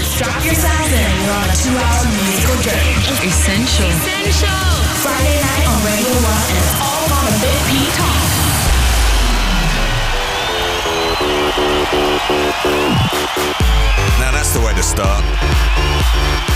Strap yourselves in. We're on a two-hour musical journey. Essential. Essential. Friday night on Radio One, and all on a Big P Talk. Now that's the way to start.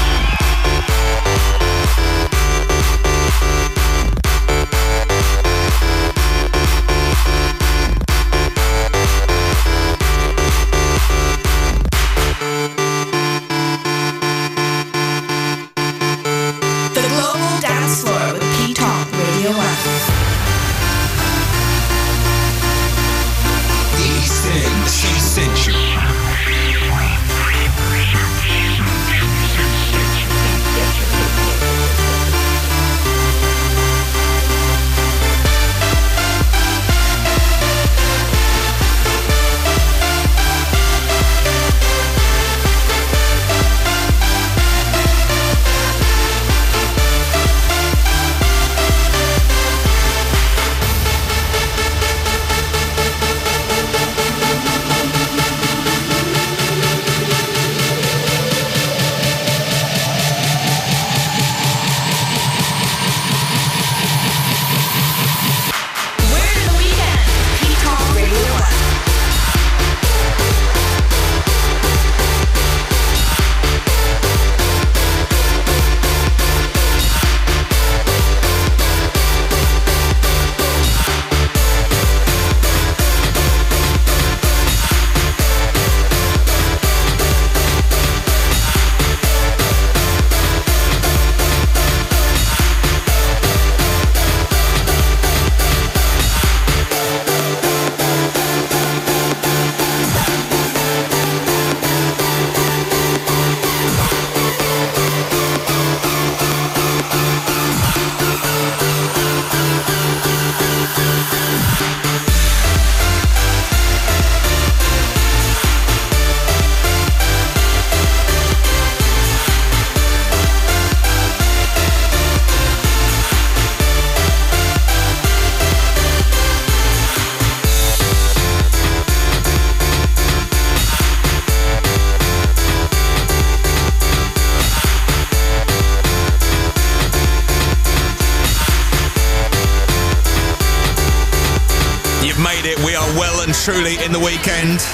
truly in the weekend.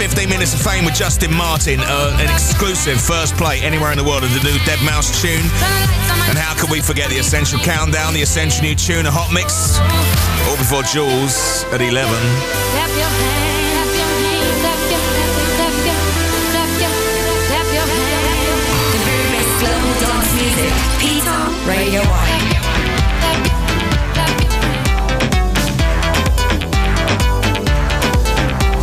15 minutes of fame with Justin Martin, uh, an exclusive first play anywhere in the world of the new deadmau5 tune. And how could we forget the Essential Countdown, the Essential New Tune, a hot mix? All before Jules at 11. Radio 1.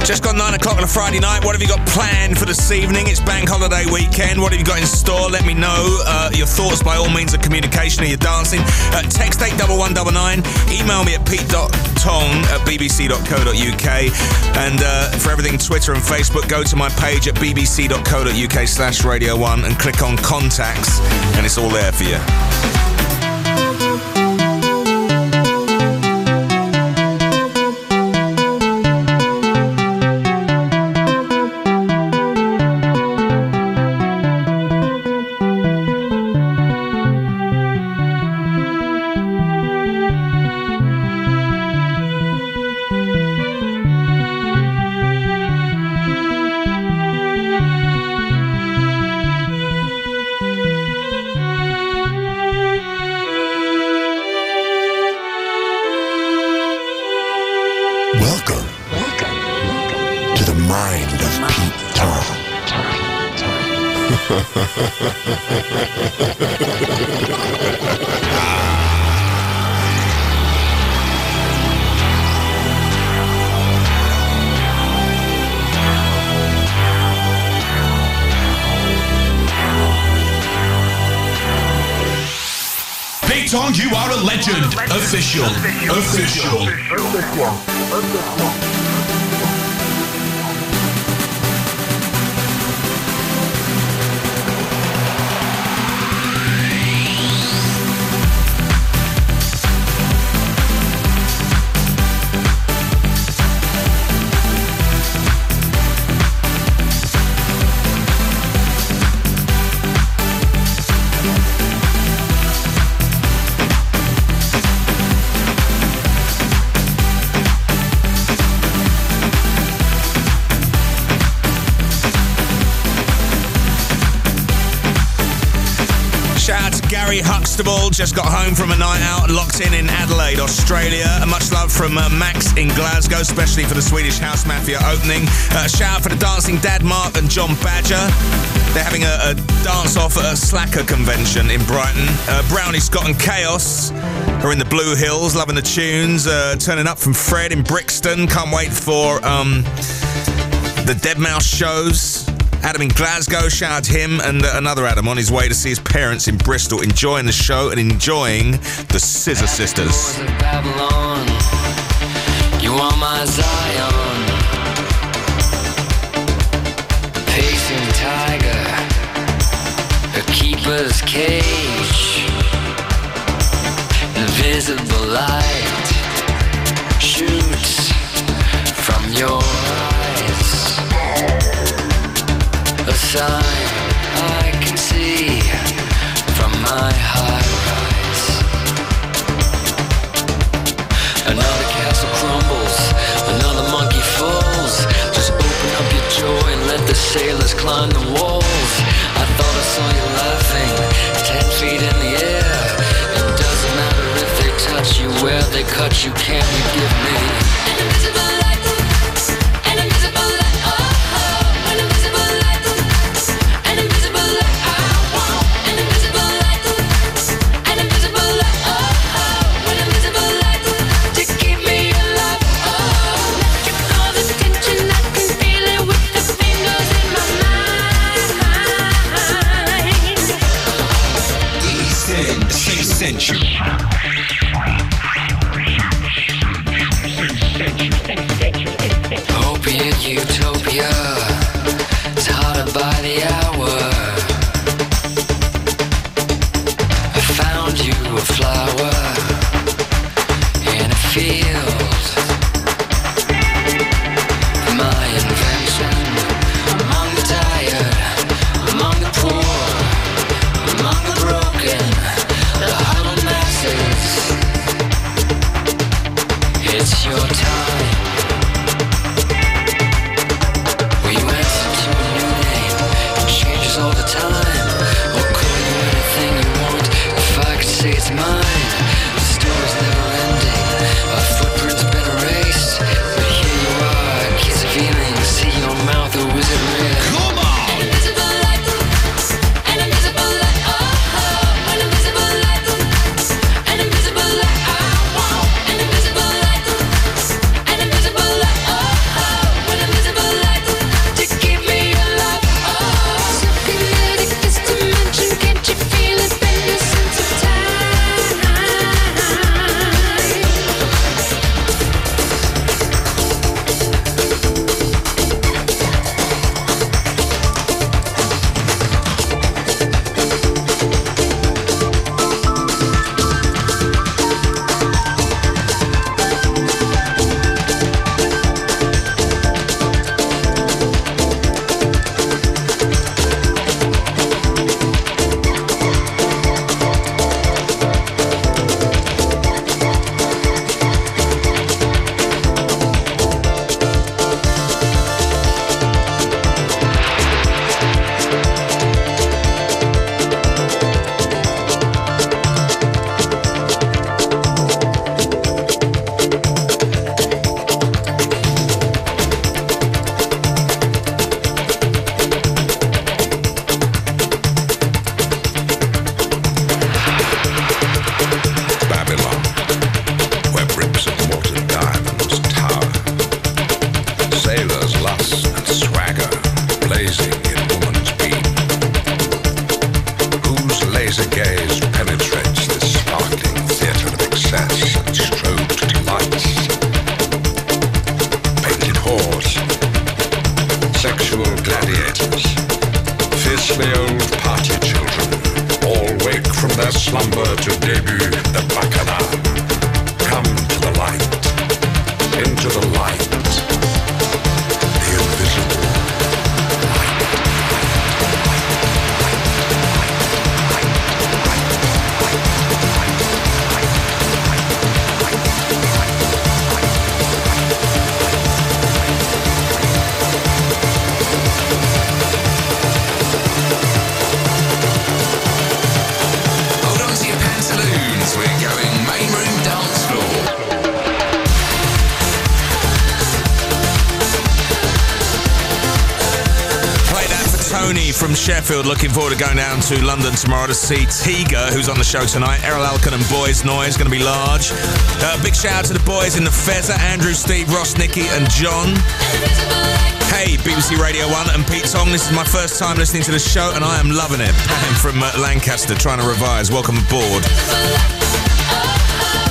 Just got nine o'clock on a Friday night. What have you got planned for this evening? It's bank holiday weekend. What have you got in store? Let me know uh, your thoughts by all means of communication. Are you dancing? Uh, text 81199. Email me at pete.tong at bbc.co.uk. And uh, for everything Twitter and Facebook, go to my page at bbc.co.uk slash radio one and click on contacts. And it's all there for you. Huxtable, just got home from a night out, locked in in Adelaide, Australia. Much love from uh, Max in Glasgow, especially for the Swedish House Mafia opening. Uh, shout out for the Dancing Dad Mark and John Badger. They're having a, a dance off at a Slacker convention in Brighton. Uh, Brownie Scott and Chaos are in the Blue Hills, loving the tunes. Uh, turning up from Fred in Brixton. Can't wait for um, the deadmau5 shows. Adam in Glasgow, shout out to him and uh, another Adam on his way to see his parents in Bristol, enjoying the show and enjoying the Scissor Sisters. Invisible light shoots from your I can see from my high rise. Another castle crumbles, another monkey falls. Just open up your joy and let the sailors climb the walls. I thought I saw you laughing, ten feet in the air. It doesn't matter if they touch you, where they cut you, can you give me? Looking forward to going down to London tomorrow to see Tiga, who's on the show tonight. Erol Alkan and Boys Noize going to be large. Uh, big shout out to the boys in the Fezzer, Andrew, Steve, Ross, Nicky, and John. Hey, BBC Radio 1 and Pete Tong. This is my first time listening to the show, and I am loving it. Pam from uh, Lancaster trying to revise. Welcome aboard.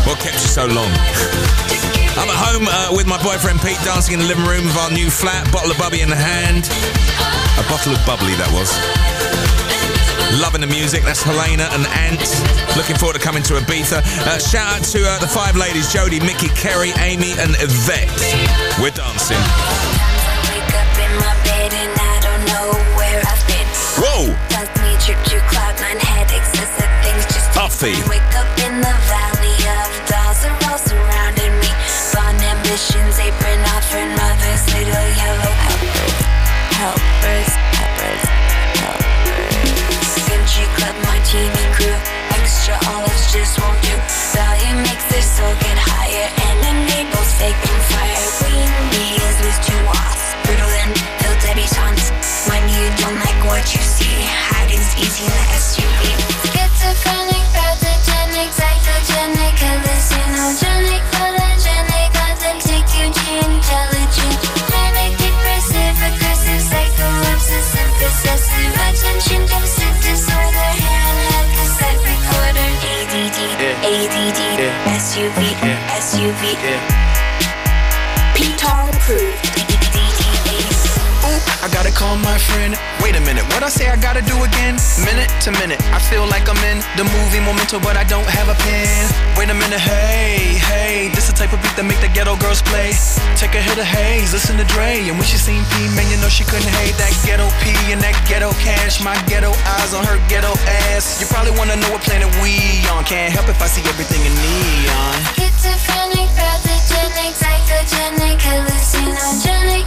What kept you so long? I'm at home uh, with my boyfriend Pete dancing in the living room of our new flat, bottle of bubby in the hand. A bottle of bubbly, that was. Loving the music. That's Helena and Ant. Looking forward to coming to Ibiza. Uh, shout out to uh, the five ladies Jodie, Mickey, Kerry, Amy, and Yvette. We're dancing. Wake up in SUV, SUV, P-Tong approved, I gotta call my friend. Wait a minute, what I say I gotta do again? Minute to minute, I feel like I'm in the movie Memento, but I don't have a pen. Wait a minute, hey, hey, this the type of beat that make the ghetto girls play. Take a hit of haze, listen to Dre, and when she seen P, man, you know she couldn't hate that ghetto P and that ghetto cash. My ghetto eyes on her ghetto ass. You probably wanna know what planet we on. Can't help if I see everything in neon. schizophrenic, pathogenic, psychogenic, hallucinogenic,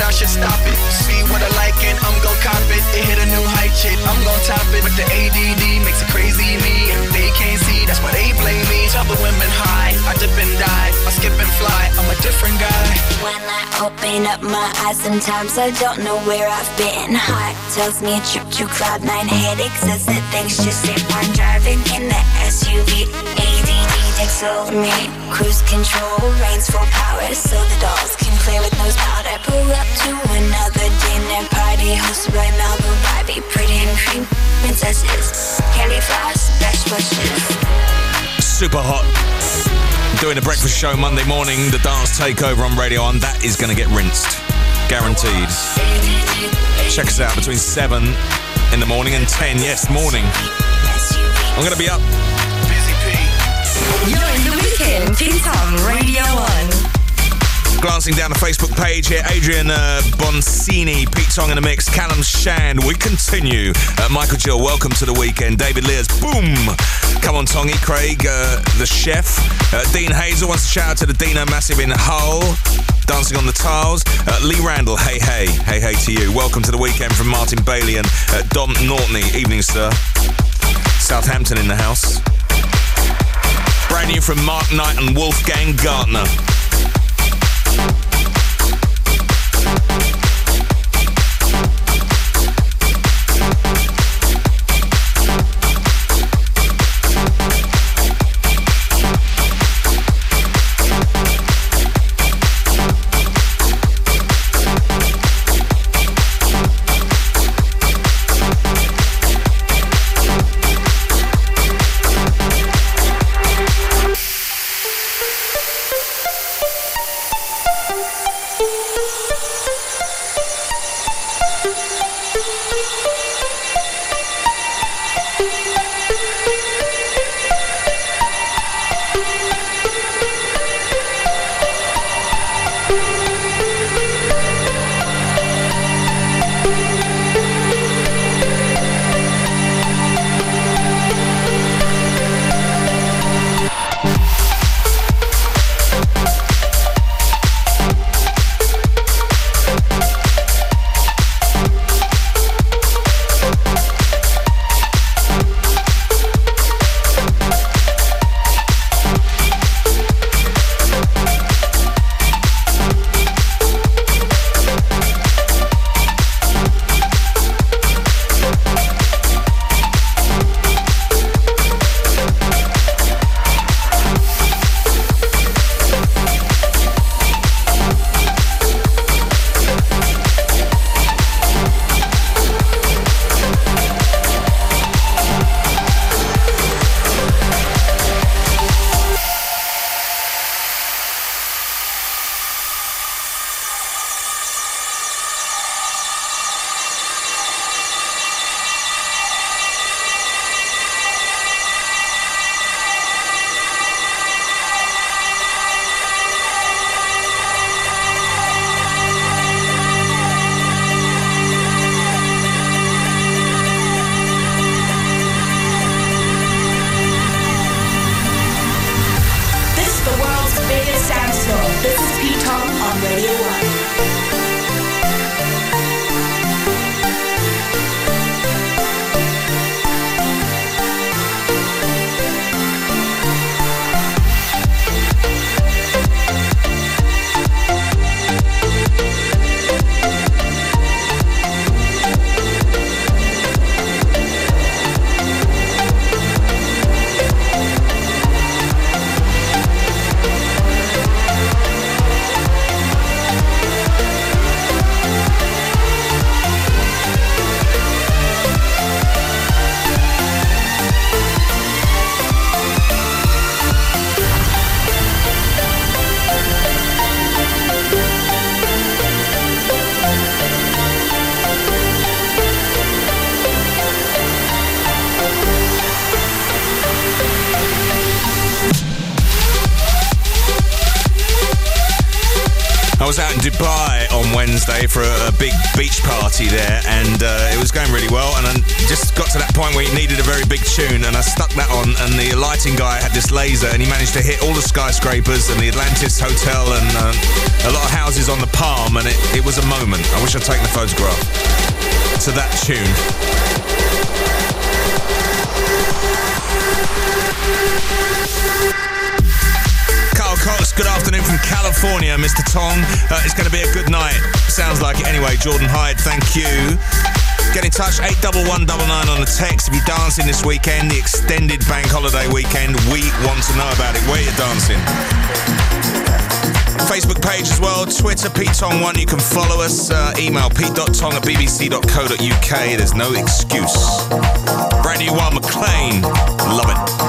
I should stop it. See what I like and I'm gon' cop it. It hit a new height, shit, I'm gon' top it. But the ADD makes it crazy me, and they can't see, that's why they blame me. Tell the women high, I dip and dive, I skip and fly, I'm a different guy. When I open up my eyes, sometimes I don't know where I've been. Heart tells me a trip to cloud nine headaches as the things just if I'm driving in the SUV. ADD takes over me. Cruise control, reigns full power, so the dolls can play with nose powder. Pull up to another dinner party hosted by Malibu Barbie, pretty and cream princesses, candy floss, best wishes. Super hot. Doing a breakfast show Monday morning, the dance takeover on Radio 1. That is going to get rinsed. Guaranteed. Check us out between 7 in the morning and 10. Yes, morning. I'm going to be up. You're in the weekend. Radio 1. Glancing down the Facebook page here, Adrian uh, Boncini, Pete Tong in the mix, Callum Shan, We continue. Uh, Michael Jill, welcome to the weekend. David Lears, boom. Come on, Tongy. Craig, uh, the chef. Uh, Dean Hazel wants to shout out to the Dino Massive in Hull. Dancing on the tiles. Uh, Lee Randall, hey, hey. Hey, hey to you. Welcome to the weekend from Martin Bailey and uh, Dom Nortney. Evening, sir. Southampton in the house. Brand new from Mark Knight and Wolfgang Gartner. And the Atlantis Hotel and uh, a lot of houses on the Palm, and it, it was a moment. I wish I'd taken a photograph to that tune. Carl Cox, good afternoon from California, Mr. Tong. Uh, it's going to be a good night. Sounds like it anyway. Jordan Hyde, thank you. Get in touch, 81199 on the text. If you're dancing this weekend, the extended bank holiday weekend, we want to know about it. Where you're dancing. Facebook page as well, Twitter, Pete Tong1. You can follow us. Uh, email pete.tong at bbc.co.uk. There's no excuse. Brand new one, McLean. Love it.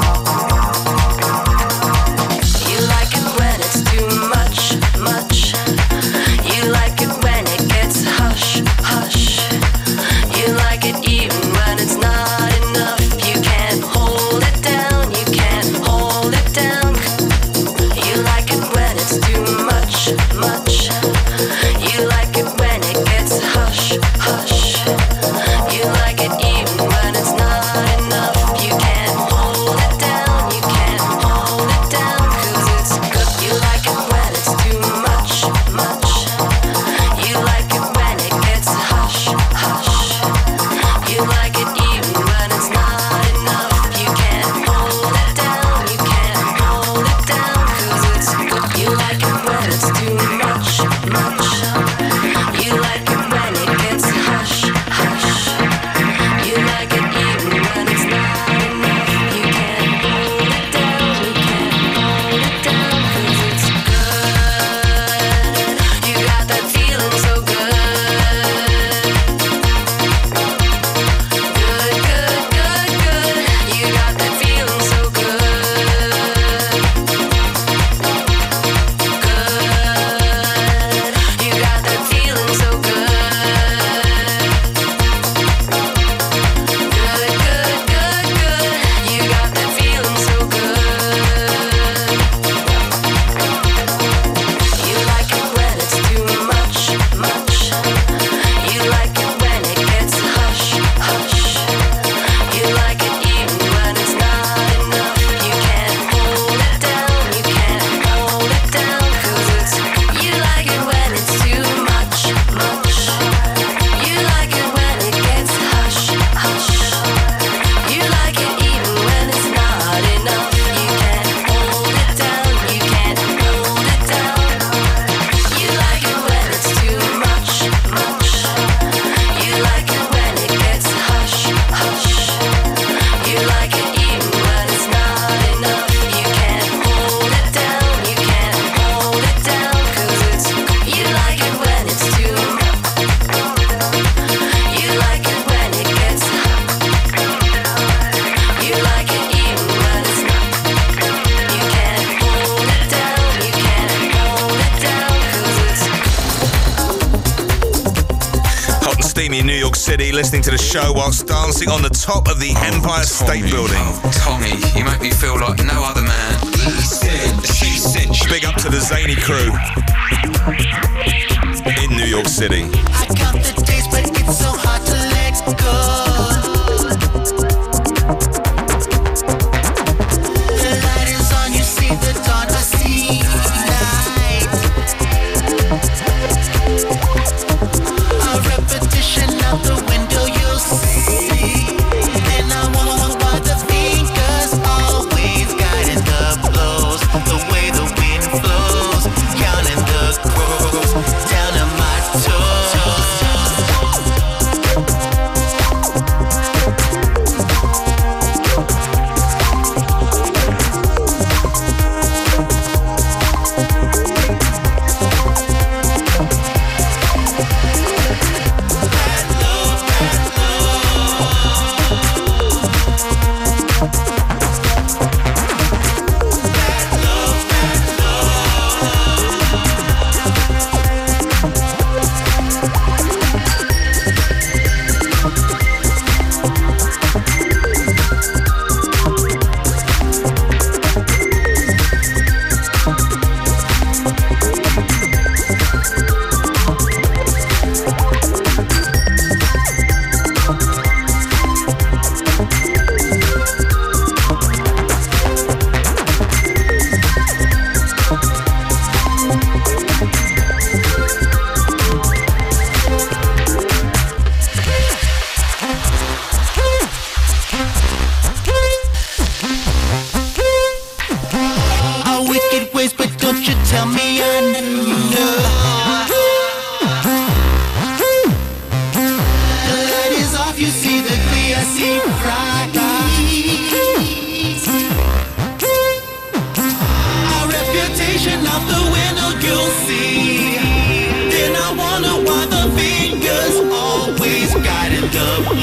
top of the Empire State Building.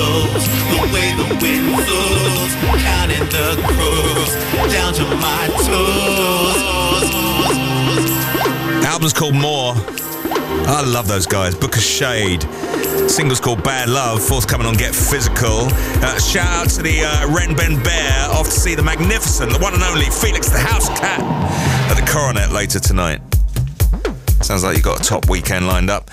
Blows. The way the wind flows, counting the crows down to my toes. Album's called More. I love those guys. Booka Shade. Single's called Bad Love, forthcoming on Get Physical. Uh, shout out to the uh, Ren Ben Bear, off to see the magnificent, the one and only Felix da Housecat at the Coronet later tonight. Sounds like you've got a top weekend lined up.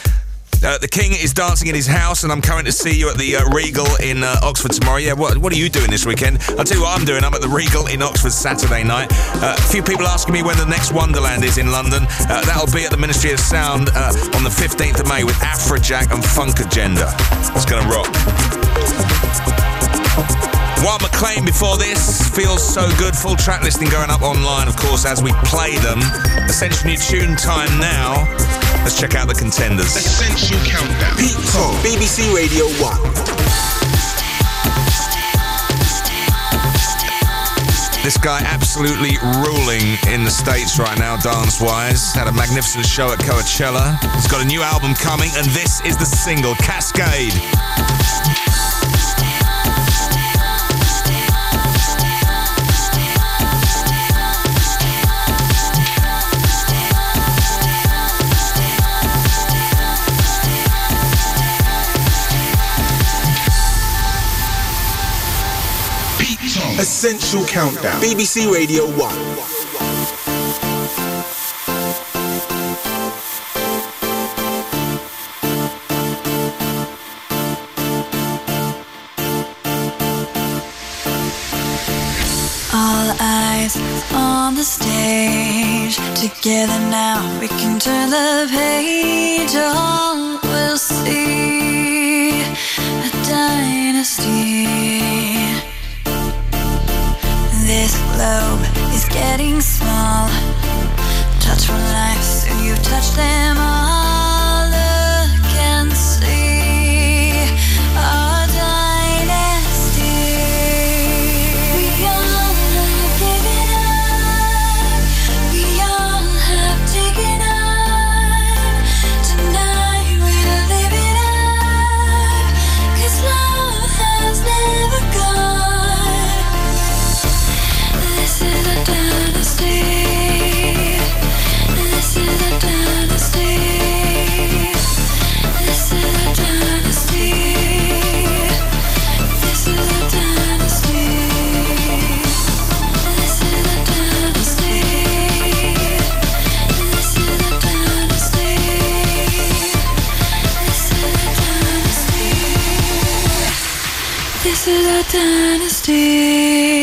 Uh, the King is dancing in his house, and I'm coming to see you at the uh, Regal in uh, Oxford tomorrow. Yeah, what, what are you doing this weekend? I'll tell you what I'm doing. I'm at the Regal in Oxford Saturday night. Uh, a few people asking me when the next Wonderland is in London. Uh, that'll be at the Ministry of Sound uh, on the 15th of May with Afrojack and Funk Agenda. It's going to rock. Wild McLean before this feels so good. Full track listing going up online, of course, as we play them. Essential new tune time now. Let's check out the contenders. Essential Countdown. Pete Tong, BBC Radio 1. This guy absolutely ruling in the States right now, dance wise. Had a magnificent show at Coachella. He's got a new album coming, and this is the single Kaskade. Essential Countdown. BBC Radio 1. All eyes on the stage. Together now we can turn the page. All will see a dynasty. This globe is getting small. Touch one life, soon you've touched them all. Dynasty.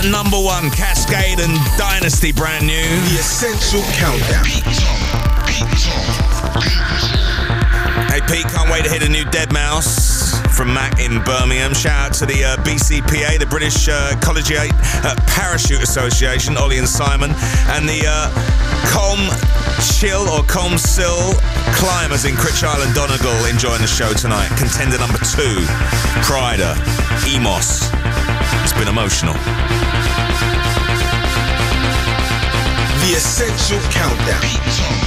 Contender number one, Kaskade and Dynasty, brand new. The Essential Countdown. Hey Pete, can't wait to hit a new deadmau5 from Mac in Birmingham. Shout out to the uh, BCPA, the British uh, Collegiate uh, Parachute Association, Ollie and Simon, and the uh, Com Chill or Com Sill climbers in Critch Island, Donegal, enjoying the show tonight. Contender number two, Pryda, Emos. Been emotional. The Essential Countdown.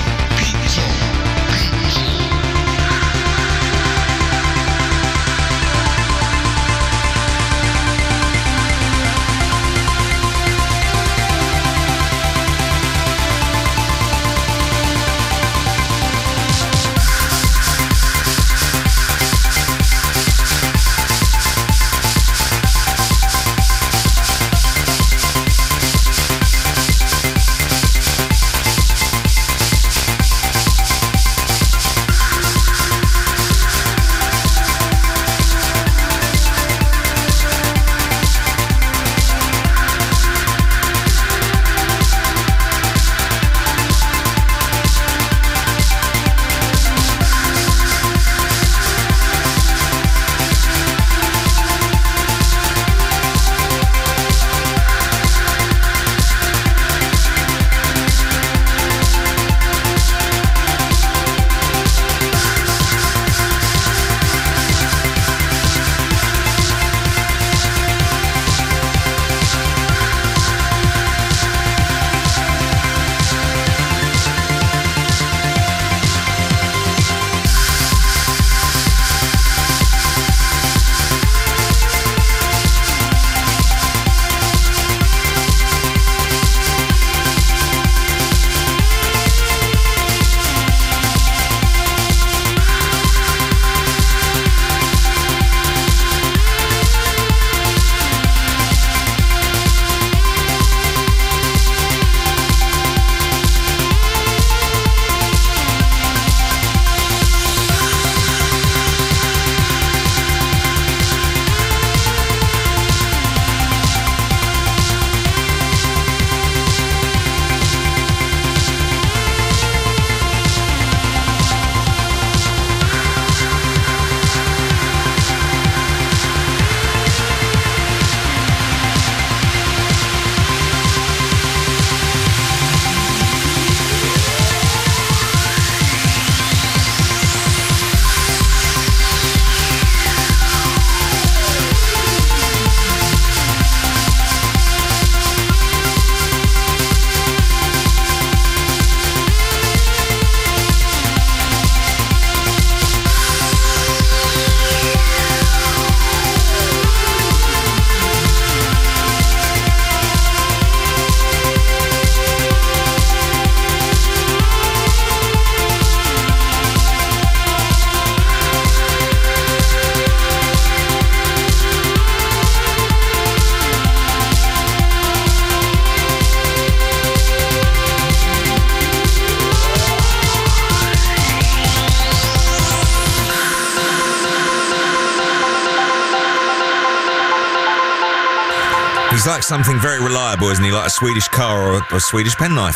He's like something very reliable, isn't he? Like a Swedish car or a, a Swedish penknife.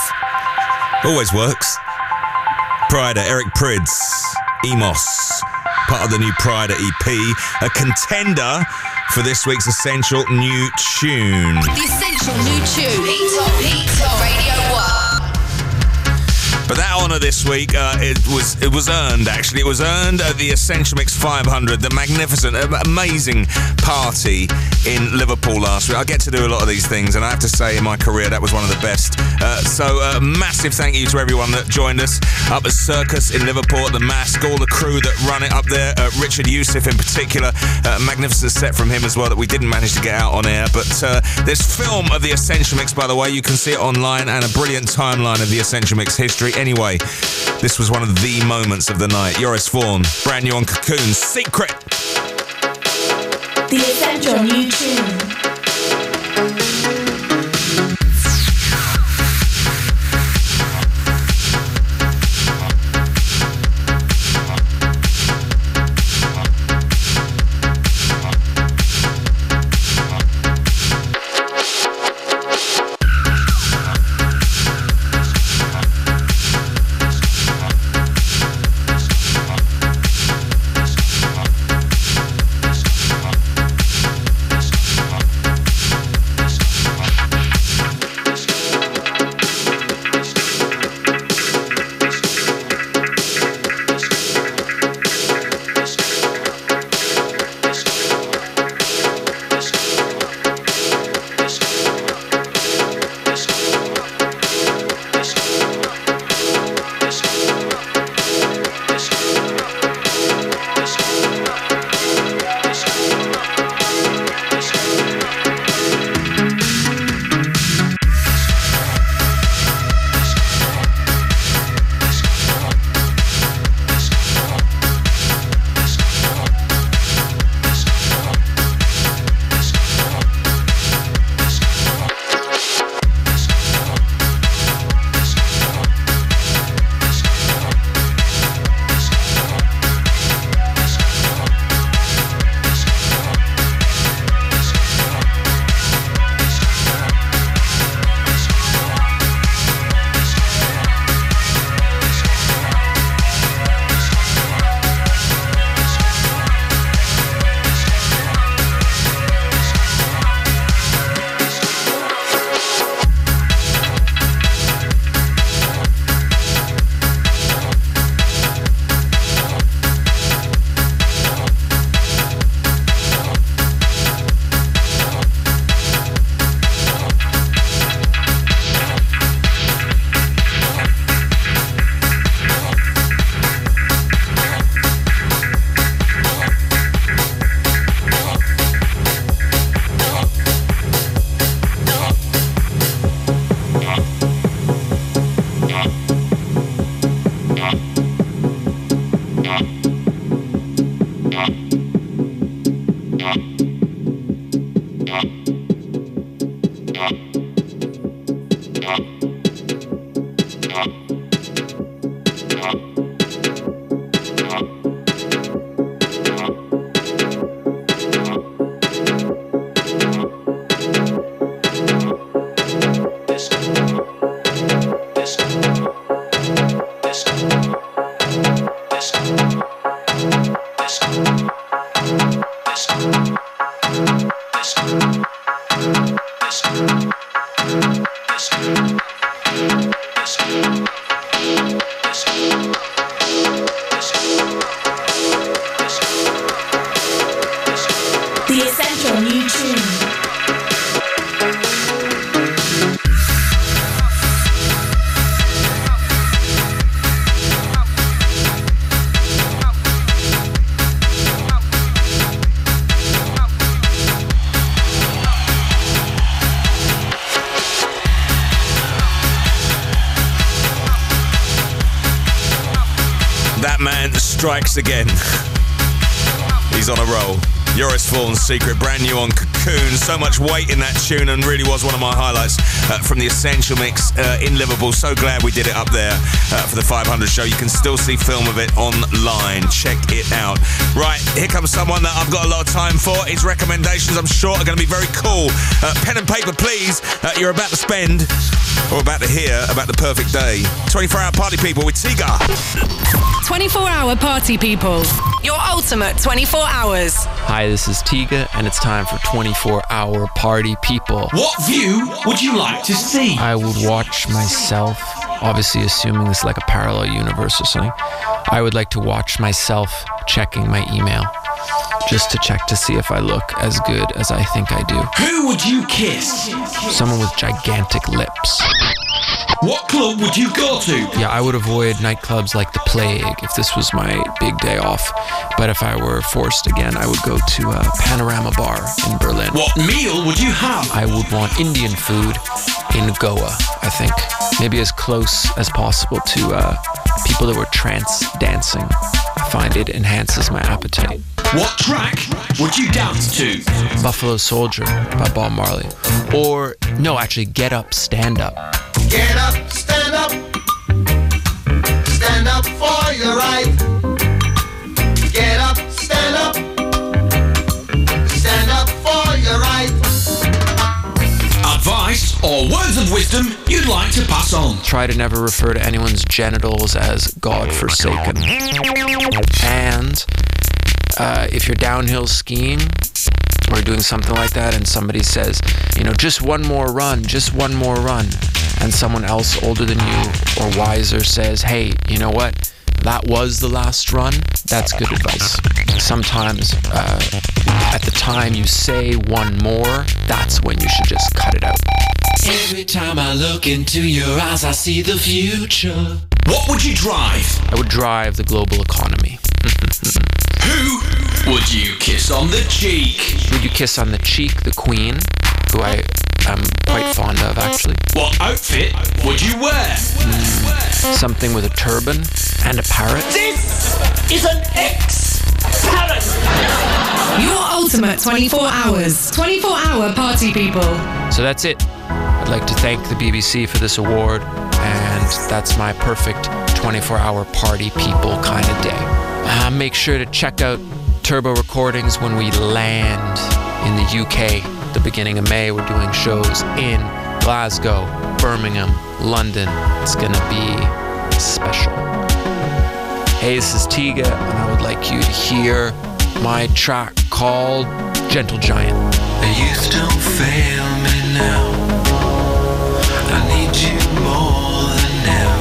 Always works. Pryda, Eric Prydz, Emos, part of the new Pryda EP, a contender for this week's essential new tune. The essential new tune. Honour this week, uh, it was it was earned. Actually, it was earned at the Essential Mix 500, the magnificent, amazing party in Liverpool last week. I get to do a lot of these things, and I have to say, in my career, that was one of the best. Uh, so, uh, massive thank you to everyone that joined us up at Circus in Liverpool, at the Masque, all the crew that run it up there. Uh, Richard Youssef in particular, uh, a magnificent set from him as well that we didn't manage to get out on air. But uh, there's film of the Essential Mix, by the way. You can see it online, and a brilliant timeline of the Essential Mix history. Anyway, this was one of the moments of the night. Joris Voorn, brand new on Cocoon, Secret. The essential new tune. The again. He's on a roll. Joris Voorn's secret, brand new on Cocoon. So much weight in that tune and really was one of my highlights uh, from the Essential Mix uh, in Liverpool. So glad we did it up there uh, for the 500 show. You can still see film of it online. Check it out. Right, here comes someone that I've got a lot of time for. His recommendations, I'm sure, are going to be very cool. Uh, pen and paper, please. Uh, you're about to spend or about to hear about the perfect day. 24 hour party people with Tiga. 24 hour party people. Your ultimate 24 hours. Hi, this is Tiga, and it's time for 24 hour party people. What view would you like to see? I would watch myself, obviously, assuming this is like a parallel universe or something. I would like to watch myself checking my email just to check to see if I look as good as I think I do. Who would you kiss? Someone with gigantic lips. What club would you go to? Yeah, I would avoid nightclubs like the plague if this was my big day off. But if I were forced again, I would go to a Panorama Bar in Berlin. What meal would you have? I would want Indian food in Goa, I think. Maybe as close as possible to uh, people that were trance dancing. I find it enhances my appetite. What track would you dance to? Buffalo Soldier by Bob Marley. Or, no, actually, Get Up, Stand Up. Get up, stand up. Stand up for your right. Get up, stand up. Stand up for your right. Advice or words of wisdom you'd like to pass on? Try to never refer to anyone's genitals as God forsaken. And uh, if you're downhill skiing or doing something like that, and somebody says, you know, just one more run, just one more run, and someone else older than you or wiser says, hey, you know what? That was the last run. That's good advice. Sometimes, uh, at the time you say one more, that's when you should just cut it out. Every time I look into your eyes, I see the future. What would you drive? I would drive the global economy. Who would you kiss on the cheek? Would you kiss on the cheek the queen, who I am quite fond of actually? What outfit would you wear? Something with a turban and a parrot. This is an X parrot. Your ultimate 24 hours. 24 hour party people. So that's it. I'd like to thank the BBC for this award, and that's my perfect 24 hour party people kind of day. Uh, make sure to check out Turbo Recordings when we land in the UK. The beginning of May, we're doing shows in Glasgow, Birmingham, London. It's gonna be special. Hey, this is Tiga, and I would like you to hear my track called Gentle Giant. Youth don't fail me now. I need you more than ever.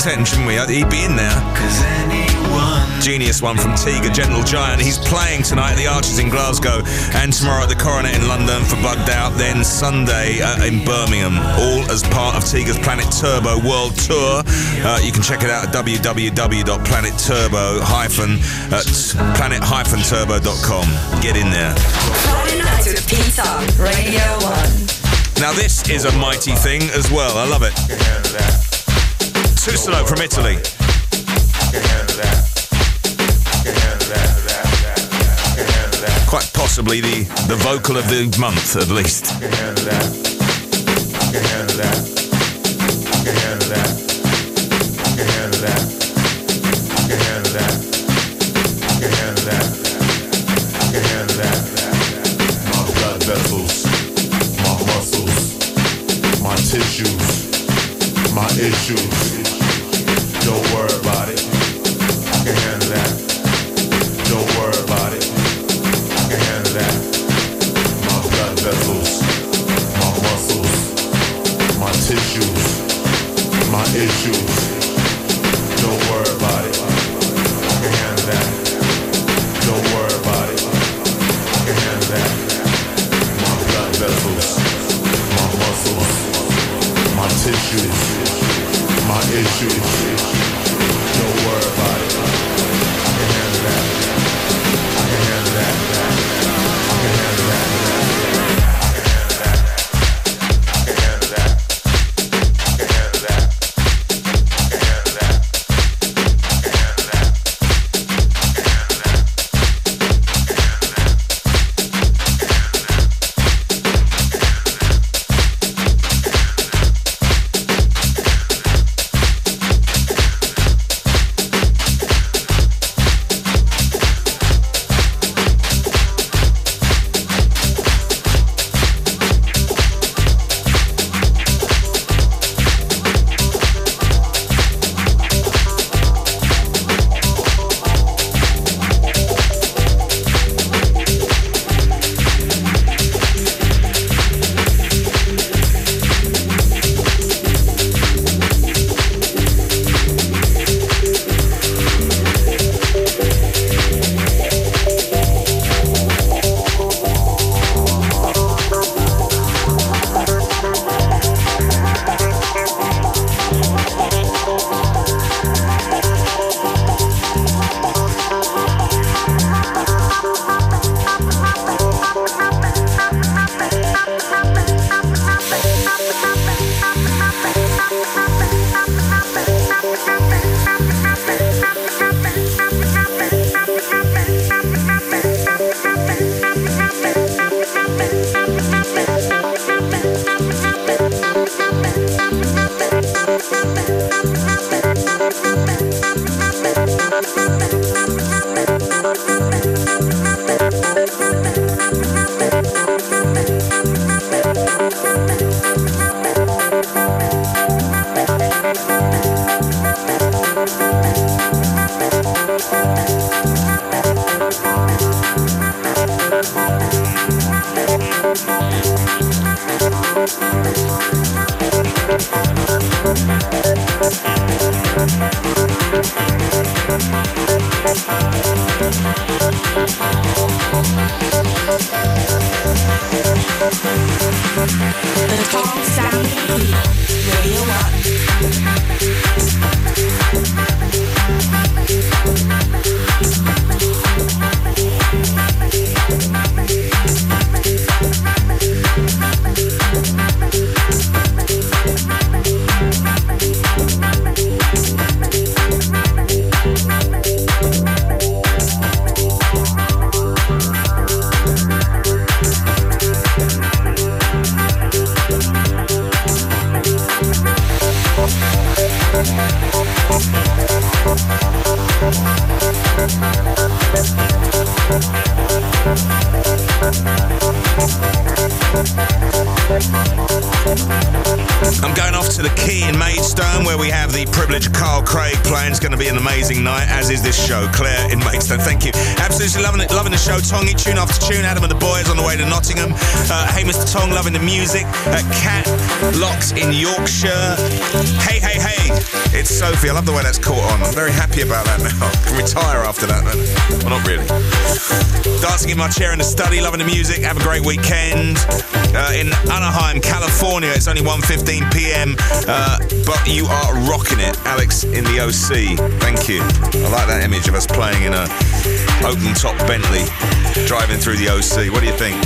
10, shouldn't we? He'd be in there. Genius one from Tiga, Gentle Giant. He's playing tonight at the Arches in Glasgow and tomorrow at the Coronet in London for Bugged Out. Then Sunday uh, in Birmingham, all as part of Tiga's Planet Turbo World Tour. Uh, you can check it out at www.planetturbo at planet-turbo.com. Get in there. Friday night with Peter, Radio 1. Now this is a mighty thing as well. I love it. Tassilo from Italy. Quite possibly the, the vocal of the month, at least. Issues. Be an amazing night, as is this show. Claire in Maidstone, thank you. Absolutely loving it, loving the show. Tongy, tune after tune. Adam and the boys on the way to Nottingham. Uh, hey, Mr. Tong, loving the music. Uh, Cat Locks in Yorkshire. Hey, hey, hey. It's Sophie. I love the way that's caught on. I'm very happy about that now. I can retire after that then. Well, not really. Dancing in my chair in the study, loving the music. Have a great weekend. Uh, in Anaheim, California, it's only 1.15 p.m. Uh, but you are rocking it, Alex in the OC. Thank you. I like that image of us playing in a open top Bentley, driving through the OC. What do you think?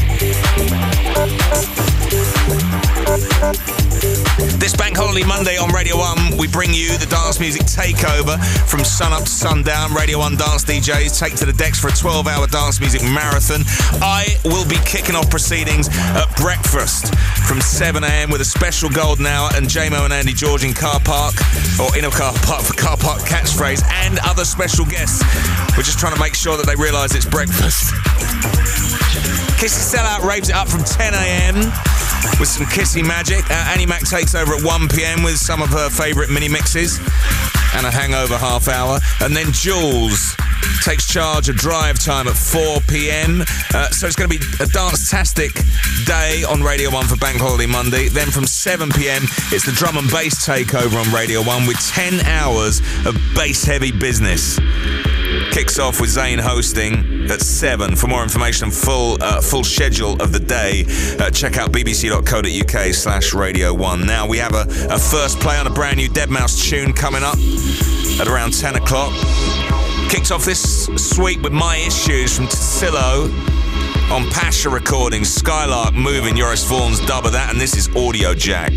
This Bank Holiday Monday on Radio 1, we bring you the dance music takeover from sun up to sundown. Radio 1 dance DJs take to the decks for a 12 hour dance music marathon. I will be kicking off proceedings at breakfast from 7am with a special golden hour and JMO and Andy George in car park, or in a car park for car park catchphrase, and other special guests. We're just trying to make sure that they realise it's breakfast. Kissy Sellout raves it up from 10am with some Kissy magic. Uh, Annie Mac takes over at 1 pm with some of her favourite mini mixes and a hangover half hour. And then Jules takes charge of drive time at 4 pm. Uh, so it's going to be a dance-tastic day on Radio 1 for Bank Holiday Monday. Then from 7 pm, it's the drum and bass takeover on Radio 1 with 10 hours of bass heavy business. Kicks off with Zane hosting at 7. For more information and full, uh, full schedule of the day, uh, check out bbc.co.uk slash radio 1. Now we have a, a first play on a brand new deadmau5 tune coming up at around 10 o'clock. Kicked off this sweep with My Issues from Tassilo on Pacha Recordings, Skylark moving Joris Voorn's dub of that, and this is Audiojack.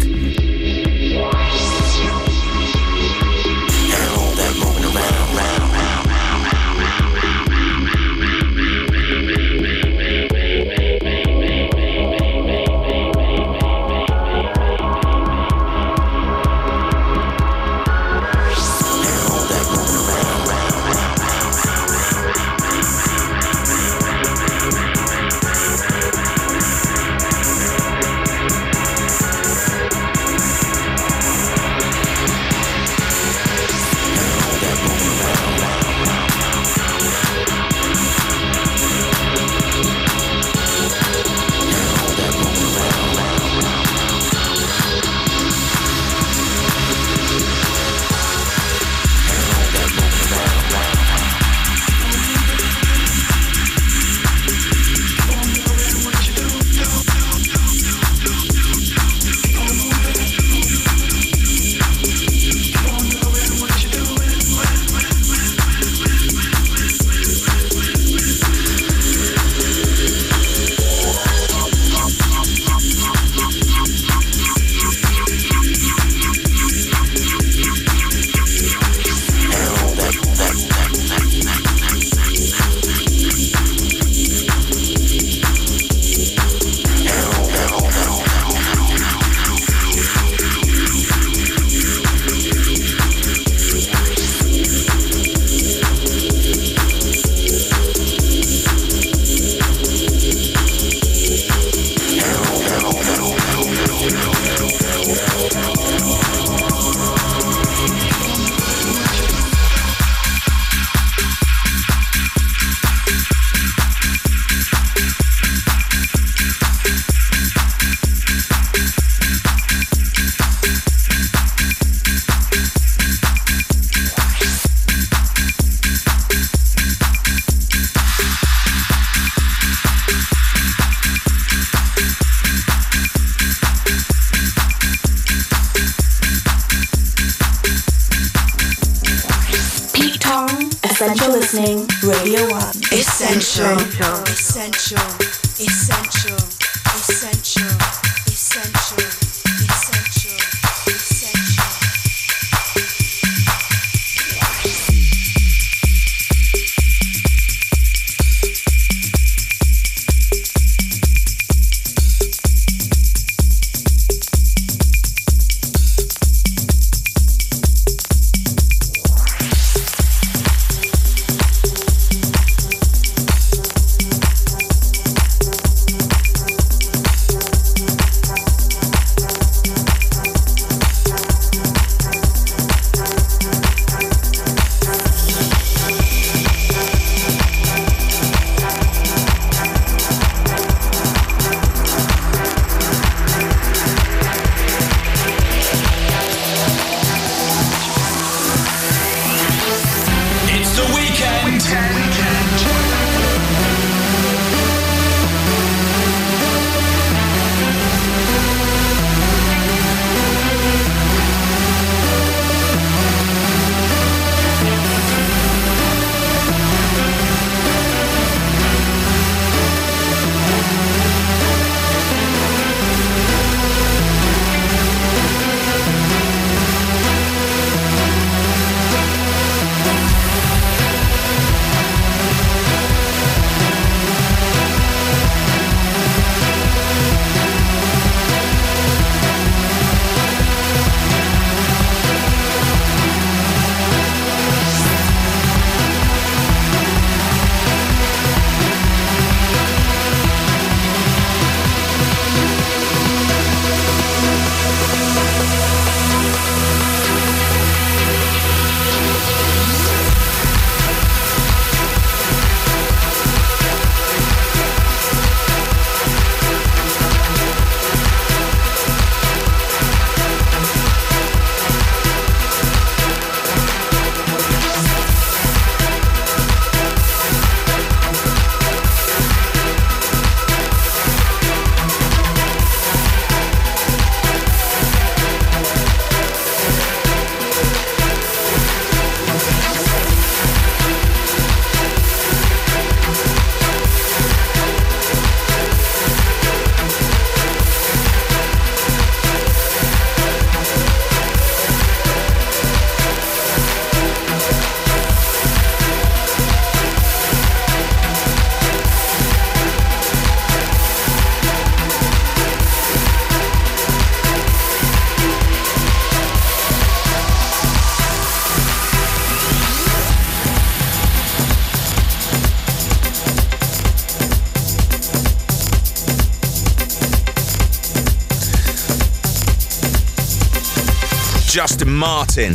Justin Martin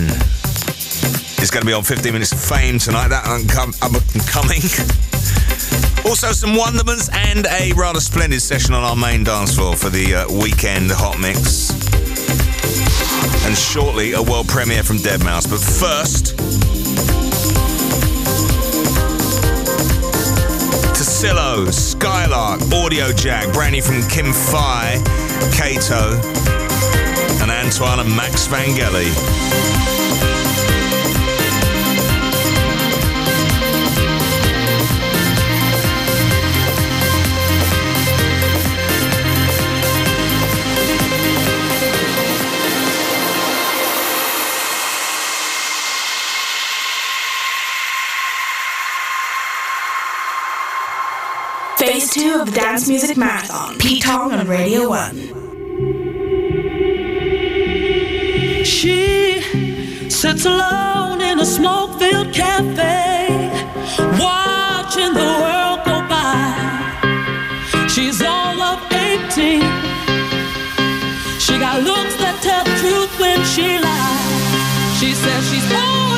is going to be on 15 Minutes of Fame tonight. That and coming. Also, some Wonderments and a rather splendid session on our main dance floor for the uh, weekend hot mix. And shortly, a world premiere from deadmau5. But first, Tassilo, Skylark, Audiojack, brand new from Kim Fai, Kato, Antoine and Max Vangeli. Phase two of the Dance Music Marathon. Pete Tong on Radio 1. She sits alone in a smoke filled cafe, watching the world go by. She's all of 18. She got looks that tell the truth when she lies. She says she's all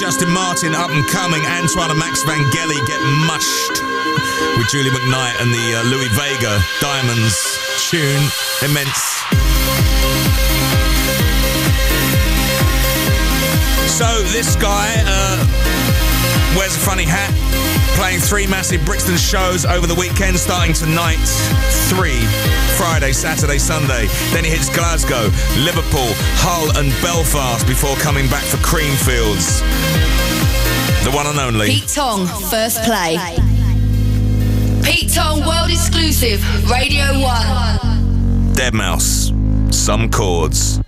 Justin Martin, up and coming. Antoine and Max Vangeli get mushed with Julie McKnight and the uh, Louie Vega Diamonds tune. Immense. So this guy uh, wears a funny hat, playing three massive Brixton shows over the weekend, starting tonight. Three, Friday, Saturday, Sunday. Then he hits Glasgow, Liverpool, Hull, and Belfast before coming back for Creamfields. The one and only. Pete Tong, first play. Pete Tong, world exclusive, Radio 1. deadmau5. Some chords.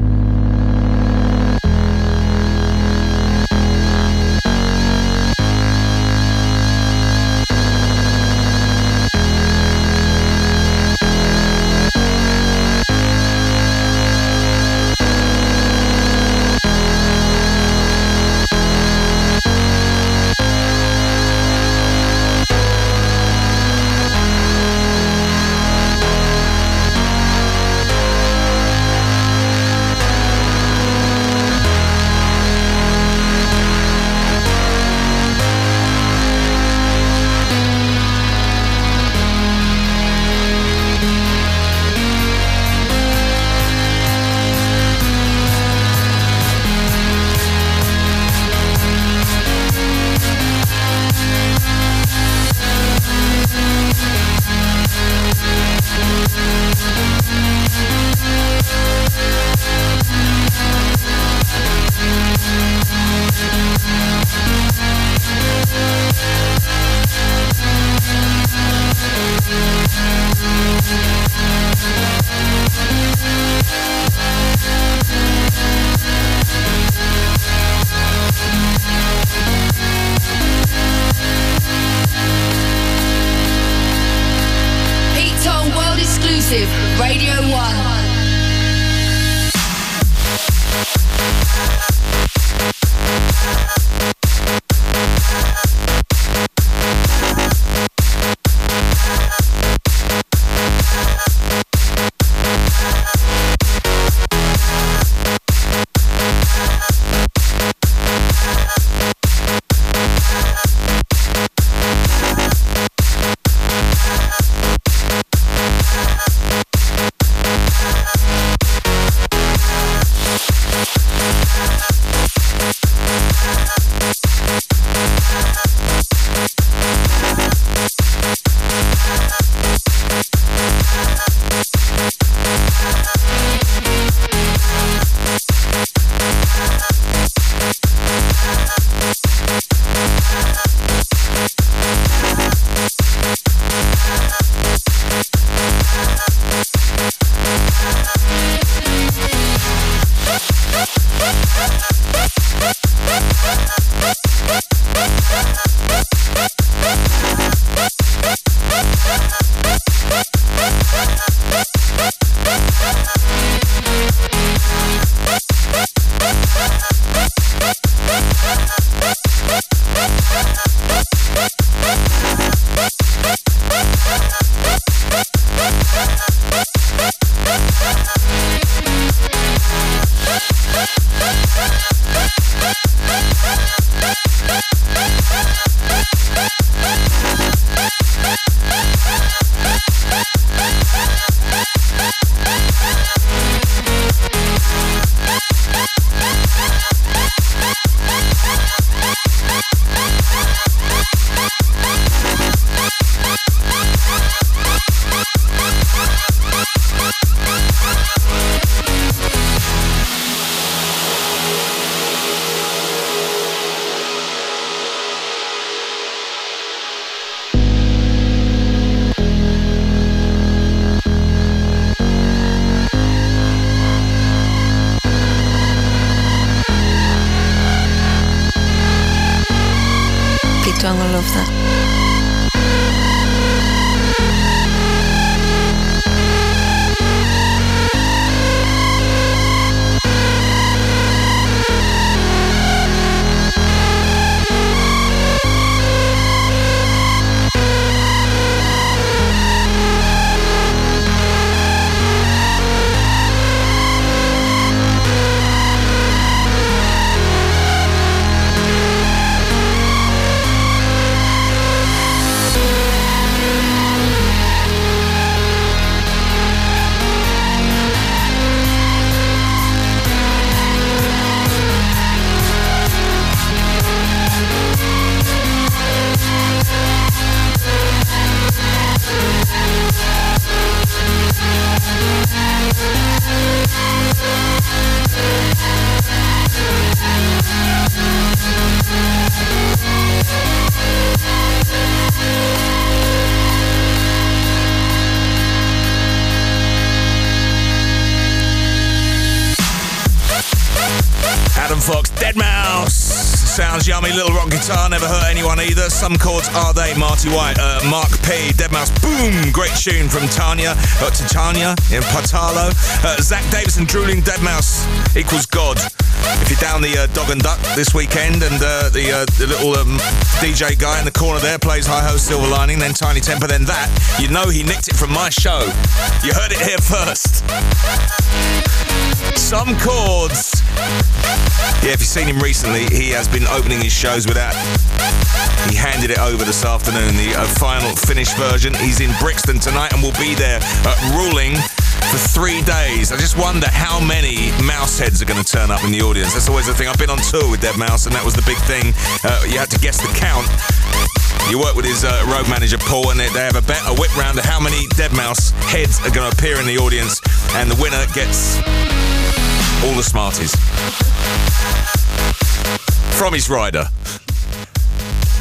Love that. Some chords are they? Marty White, uh, Mark P, deadmau5, boom. Great tune from Tanya, uh, to Tanya in Patalo. Uh, Zach Davison, drooling deadmau5 equals God. If you're down the uh, Dog and Duck this weekend and uh, the, uh, the little um, DJ guy in the corner there plays Hi Ho Silver Lining, then Tinie Tempah, then that, you know he nicked it from my show. You heard it here first. Some chords. Yeah, if you've seen him recently, he has been opening his shows with that. He handed it over this afternoon, the uh, final finished version. He's in Brixton tonight and will be there ruling for three days. I just wonder how many mouse heads are going to turn up in the audience. That's always the thing. I've been on tour with deadmau5, and that was the big thing. Uh, you had to guess the count. You work with his uh, road manager Paul, and they, they have a bet, a whip round of how many deadmau5 heads are going to appear in the audience, and the winner gets all the Smarties from his rider.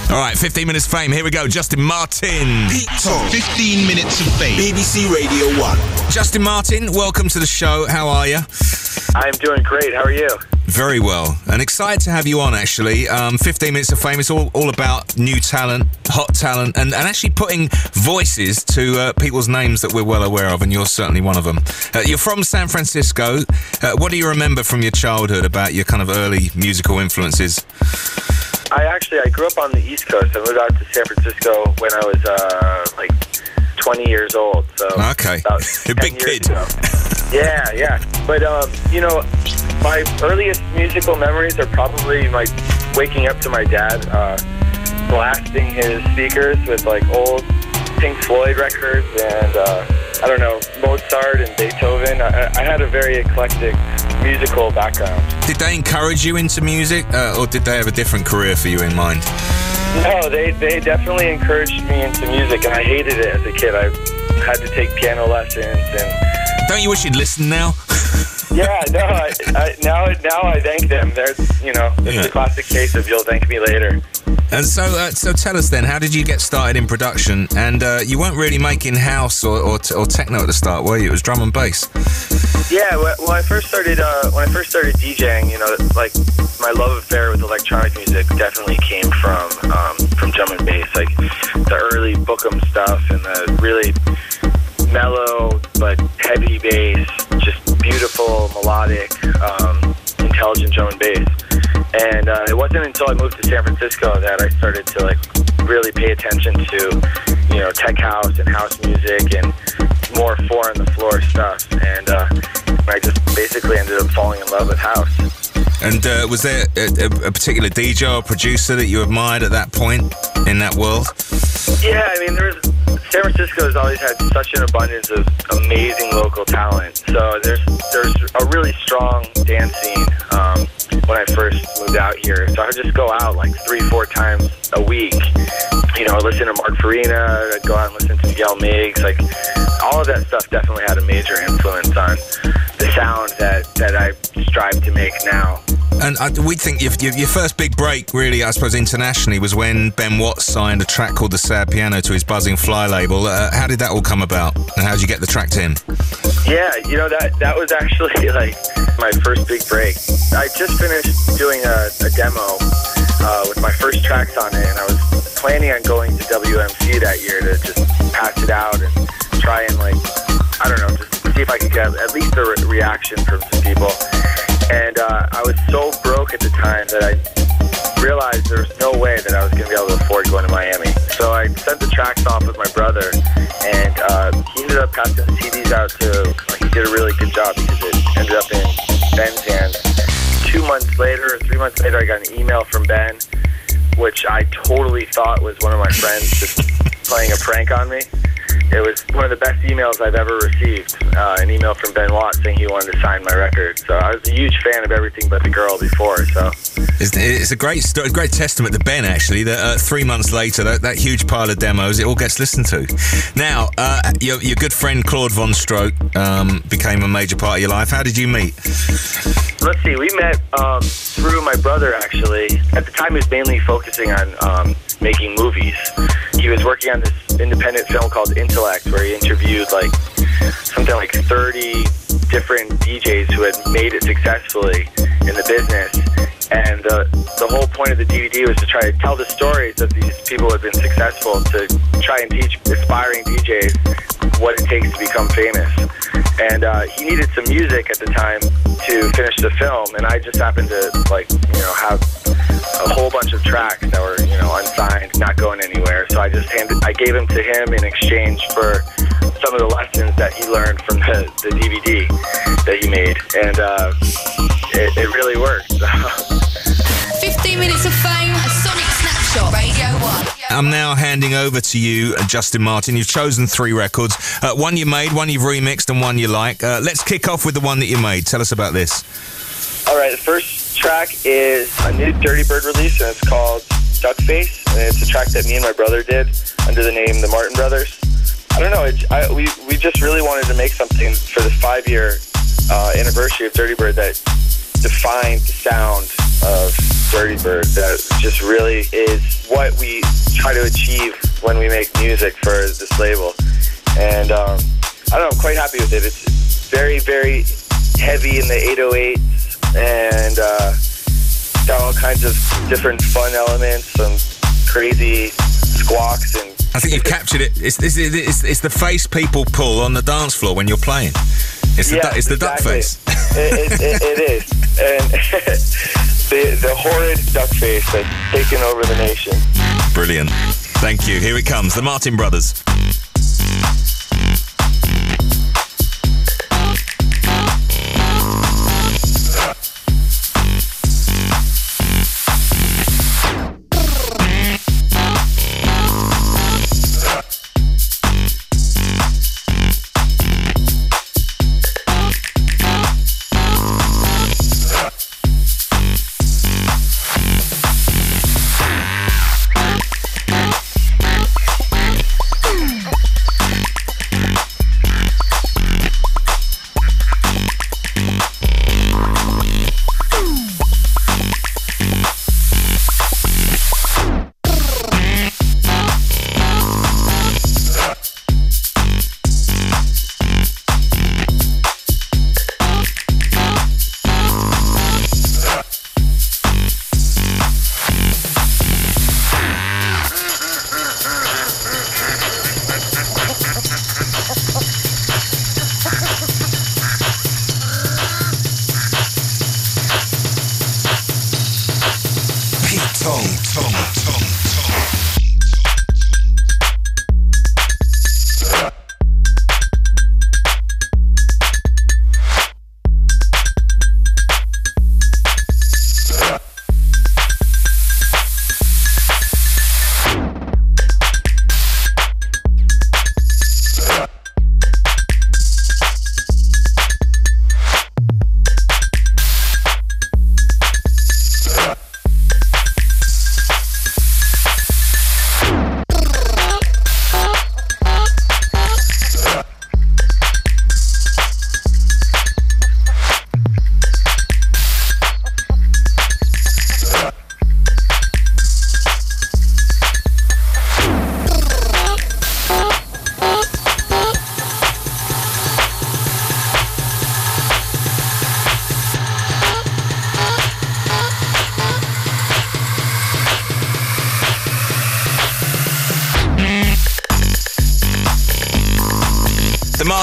All right, 15 minutes fame. Here we go. Justin Martin. Pete Tong. 15 minutes of fame. BBC Radio 1. Justin Martin, welcome to the show. How are you? I'm doing great. How are you? Very well, and excited to have you on. Actually, um, 15 minutes of fame. is all, all about new talent, hot talent, and, and actually putting voices to uh, people's names that we're well aware of, and you're certainly one of them. Uh, you're from San Francisco. Uh, what do you remember from your childhood about your kind of early musical influences? I actually I grew up on the East Coast. I moved out to San Francisco when I was uh, like 20 years old. So Okay, about a 10 big kid. Yeah, yeah. But um, you know, my earliest musical memories are probably my waking up to my dad uh, blasting his speakers with like old Pink Floyd records and uh, I don't know Mozart and Beethoven. I, I had a very eclectic musical background. Did they encourage you into music, uh, or did they have a different career for you in mind? No, they, they definitely encouraged me into music, and I hated it as a kid. I had to take piano lessons, and Don't you wish you'd listen now? yeah, no, I, I, now now I thank them. They're you know, it's Yeah. the classic case of you'll thank me later. And so, uh, so tell us then, how did you get started in production? And uh, you weren't really making house or, or, or techno at the start, were you? It was drum and bass. Yeah, when I first started, uh, when I first started DJing, you know, like my love affair with electronic music definitely came from um, from drum and bass, like the early Bukem stuff and the really mellow but heavy bass, just beautiful, melodic, um, intelligent drum and bass. And uh, it wasn't until I moved to San Francisco that I started to like really pay attention to, you know, tech house and house music and more four on the floor stuff. And uh, I just basically ended up falling in love with house. And uh, was there a, a, particular DJ or producer that you admired at that point in that world? Yeah, I mean, there was San Francisco has always had such an abundance of amazing local talent. So there's there's a really strong dance scene um, when I first moved out here. So I would just go out like three, four times a week. You know, listen to Mark Farina, I'd go out and listen to Miguel Migs. Like all of that stuff definitely had a major influence on the sound that that I strive to make now. And I, we think your, your, your first big break, really, I suppose, internationally, was when Ben Watts signed a track called "The Sad Piano" to his Buzzin' Fly label. Uh, how did that all come about, and how did you get the track to him? Yeah, you know that that was actually like my first big break. I just finished doing a, a demo uh, with my first tracks on it, and I was planning on going to WMC that year to just pass it out and try and like I don't know, just see if I could get at least a re- reaction from some people. And uh, I was so broke at the time that I realized there was no way that I was going to be able to afford going to Miami. So I sent the tracks off with my brother, and uh, he ended up passing the CDs out to. He did a really good job because it ended up in Ben's hands. Two months later, three months later, I got an email from Ben, which I totally thought was one of my friends just playing a prank on me. It was one of the best emails I've ever received. Uh, an email from Ben Watt saying he wanted to sign my record. So I was a huge fan of everything but the girl before. So It's, it's a great sto- great testament to Ben, actually, that uh, three months later, that, that huge pile of demos, it all gets listened to. Now, uh, your, your good friend Claude VonStroke um, became a major part of your life. How did you meet? let's see. We met um, through my brother actually. At the time, he was mainly focusing on um, making movies. He was working on this independent film called Intellect, where he interviewed like something like 30 different DJs who had made it successfully in the business. And the, the whole point of the DVD was to try to tell the stories of these people who had been successful to try and teach aspiring DJs what it takes to become famous. And uh, he needed some music at the time to finish the film, and I just happened to like you know have a whole bunch of tracks that were you know unsigned, not going anywhere. So I just handed, I gave them to him in exchange for some of the lessons that he learned from the, the DVD that he made, and uh, it, it really worked. 15 minutes of fame, a sonic snapshot. Radio 1. I'm now handing over to you, uh, Justin Martin. You've chosen three records. Uh, one you made, one you've remixed, and one you like. Uh, let's kick off with the one that you made. Tell us about this. All right, the first track is a new Dirty Bird release, and it's called Duckface, and it's a track that me and my brother did under the name the Martin Brothers. I don't know, it, I, we we just really wanted to make something for the five year uh, anniversary of Dirty Bird that defined the sound of Dirty Bird. That just really is what we try to achieve when we make music for this label. And um, I don't know, I'm quite happy with it. It's very, very heavy in the 808s and uh, got all kinds of different fun elements, some crazy squawks and I think you've captured it. It's, it's, it's, it's the face people pull on the dance floor when you're playing. It's the, Yeah, du- it's the exactly. duck face. it, it, it, it is. And the, the horrid duck face that's taken over the nation. Brilliant. Thank you. Here it comes. The Martin Brothers.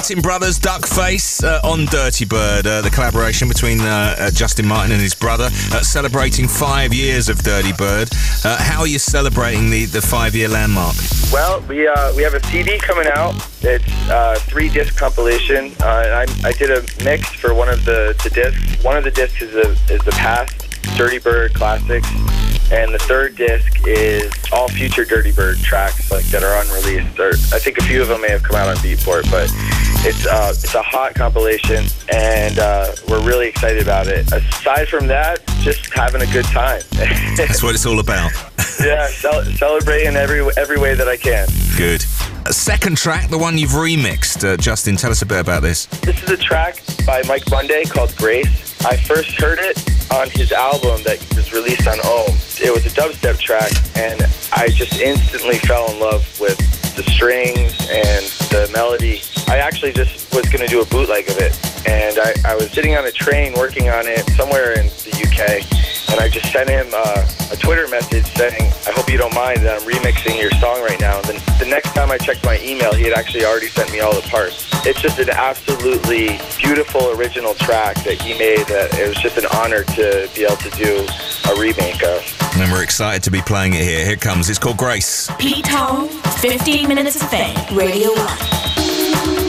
Martin Brothers, Duckface uh, on Dirty Bird, uh, the collaboration between uh, uh, Justin Martin and his brother, uh, celebrating five years of Dirty Bird. Uh, how are you celebrating the, the five year landmark? Well, we we have a CD coming out. It's uh, three disc compilation. I, I did a mix for one of the, the discs. One of the discs is the is the past Dirty Bird classics, and the third disc is all future Dirty Bird tracks like that are unreleased. Or I think a few of them may have come out on Beatport, but it's uh, it's a hot compilation, and uh, we're really excited about it. Aside from that, just having a good time. That's what it's all about. yeah, cel- celebrating every every way that I can. Good. Uh, second track, the one you've remixed. Uh, Justin, tell us a bit about this. This is a track by Mike Monday called Grace. I first heard it on his album that was released on Ohm. It was a dubstep track, and I just instantly fell in love with the strings and the melody. I actually just was going to do a bootleg of it, and I, I was sitting on a train working on it somewhere in the UK, and I just sent him uh, a Twitter message saying, I hope you don't mind that I'm remixing your song right now. And then the next time I checked my email, he had actually already sent me all the parts. It's just an absolutely beautiful original track that he made that it was just an honor to be able to do a remake of. And we're excited to be playing it here. Here it comes. It's called Grace. Pete Tong, 15 minutes of fame, Radio 1.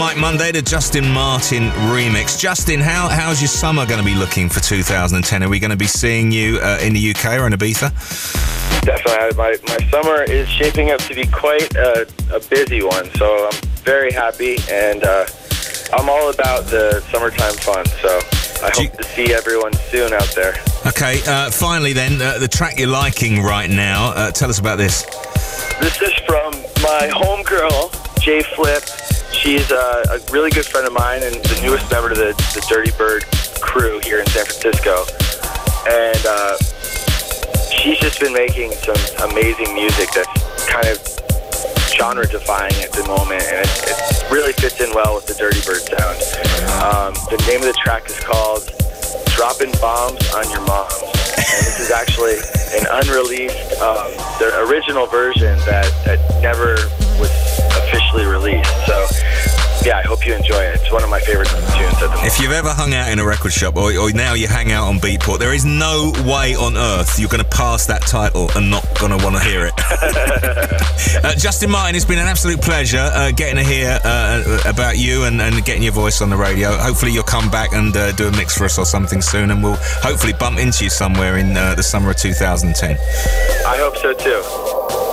Mike Monday to Justin Martin remix. Justin, how how's your summer going to be looking for 2010? Are we going to be seeing you uh, in the UK or in Ibiza? Definitely. My, my summer is shaping up to be quite a, a busy one, so I'm very happy, and uh, I'm all about the summertime fun, so I hope to see everyone soon out there. Okay, uh, finally then, uh, the track you're liking right now. Uh, tell us about this. this is from my homegirl, Jay Flip. She's uh, a really good friend of mine and the newest member of the, the Dirty Bird crew here in San Francisco. And uh, she's just been making some amazing music that's kind of genre defying at the moment, and it, it really fits in well with the Dirty Bird sound. Um, the name of the track is called Dropping Bombs on Your Mom. And this is actually an unreleased, um, the original version that, that never was officially released. So, yeah, I hope you enjoy it. It's one of my favorite tunes at the moment. If you've ever hung out in a record shop or, or now you hang out on Beatport, there is no way on earth you're going to pass that title and not going to want to hear it. uh, Justin Martin, it's been an absolute pleasure uh, getting to hear uh, about you and, and getting your voice on the radio. Hopefully, you'll come back and uh, do a mix for us or something soon, and we'll hopefully bump into you somewhere in uh, the summer of 2010. I hope so too.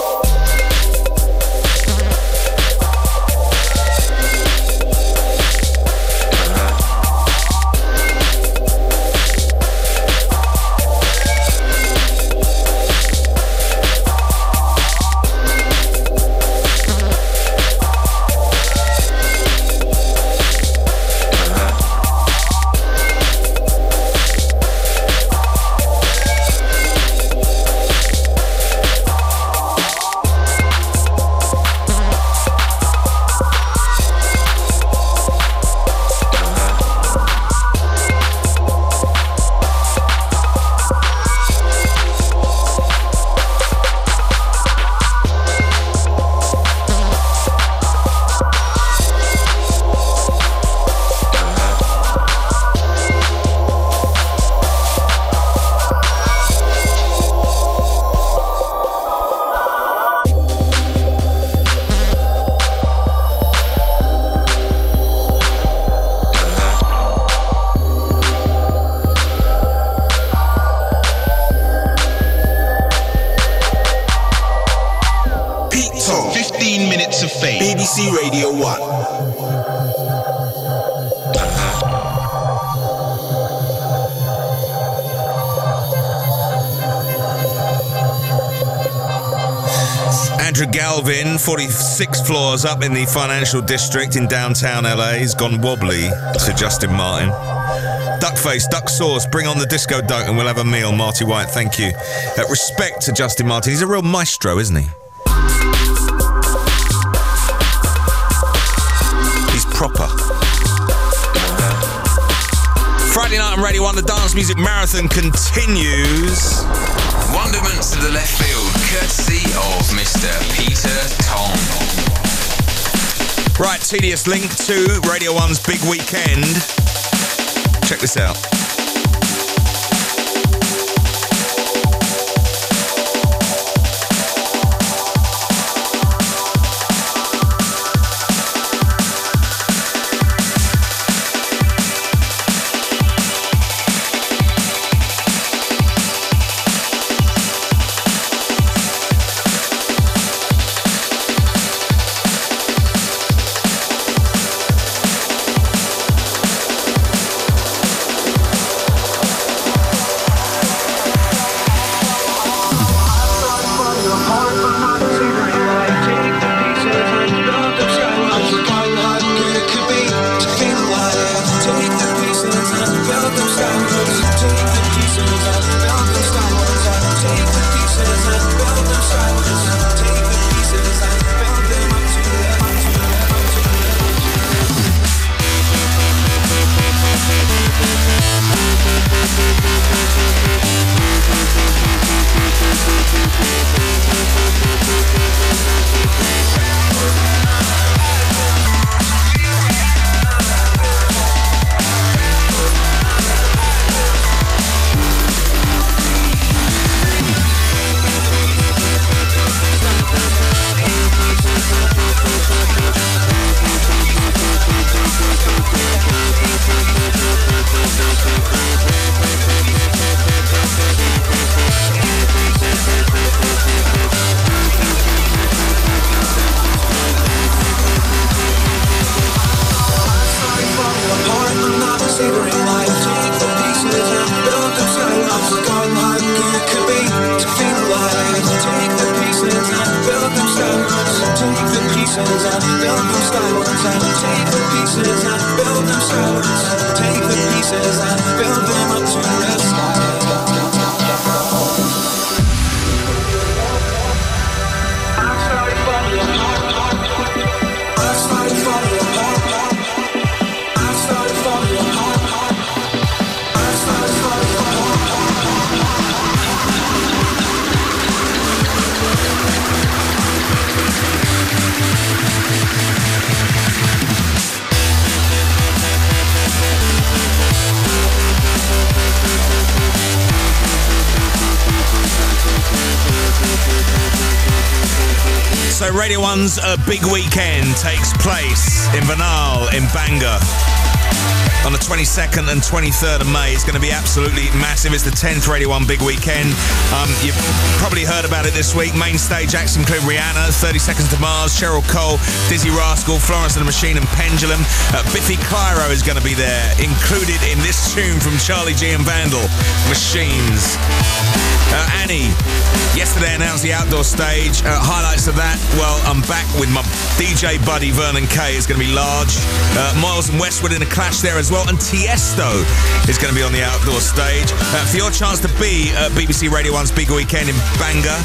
Up in the financial district in downtown LA, has gone wobbly to Justin Martin. Duckface, duck sauce, bring on the disco duck and we'll have a meal. Marty White, thank you. Uh, respect to Justin Martin. He's a real maestro, isn't he? He's proper. Friday night on Radio 1, the Dance Music Marathon continues. Wonderments to the left field, courtesy of Mr. Peter Tong. Right, tedious link to Radio 1's big weekend. Check this out. 23rd of May, it's going to be absolutely massive. It's the 10th Radio 1 Big Weekend. Um, you've probably heard about it this week. Main stage acts include Rihanna, 30 Seconds to Mars, Cheryl Cole, Dizzee Rascal, Florence and the Machine, and Pendulum. Uh, Biffy Clyro is going to be there, included in this tune from Charlie G and Vandal, Machines. Uh, Annie, yesterday announced the outdoor stage. Uh, highlights of that, well, I'm back with my DJ buddy Vernon Kay. is going to be large. Uh, Miles and Westwood in a clash there as well. And Tiesto is going to be on the outdoor stage. Uh, for your chance to be at BBC Radio 1's Big Weekend in Bangor,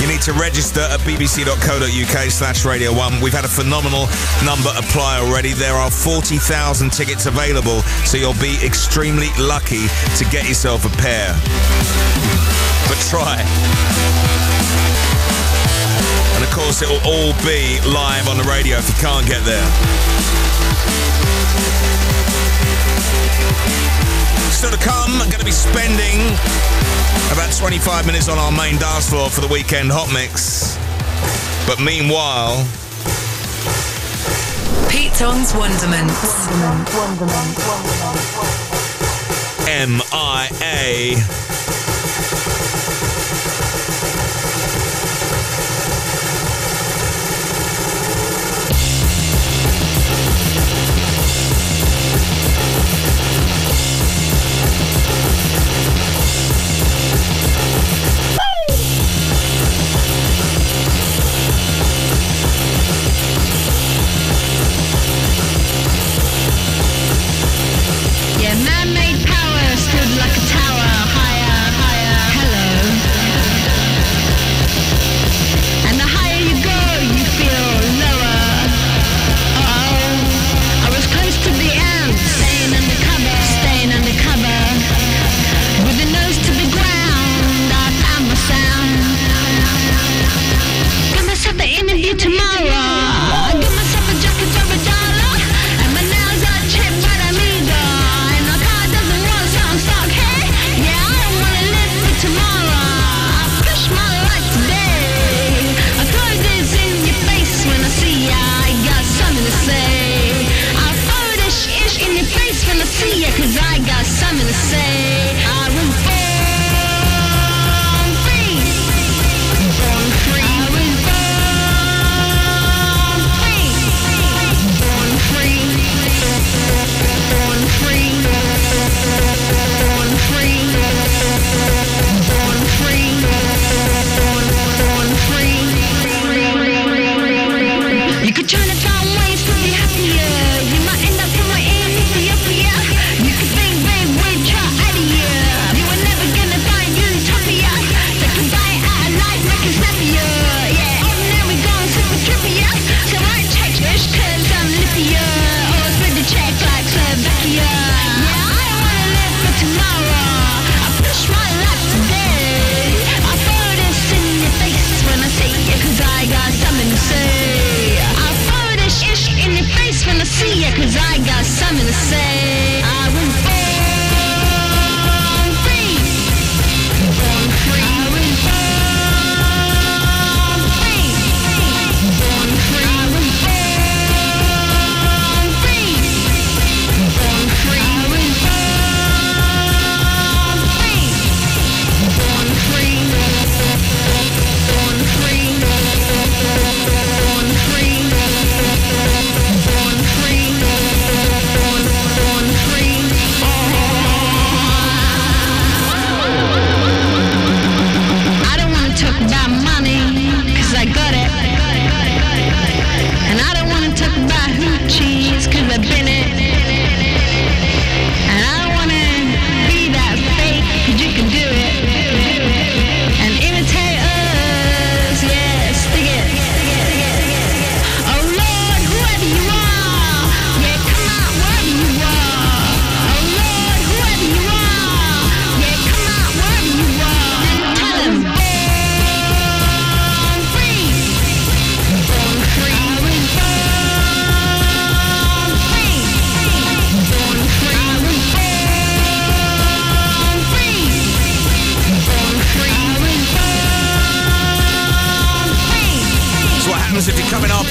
you need to register at bbc.co.uk slash Radio 1. We've had a phenomenal number apply already. There are 40,000 tickets available, so you'll be extremely lucky to get yourself a pair but try. And of course, it will all be live on the radio if you can't get there. Still to come, going to be spending about 25 minutes on our main dance floor for the weekend hot mix. But meanwhile, Pete Tong's Wonderments. MIA. Yeah,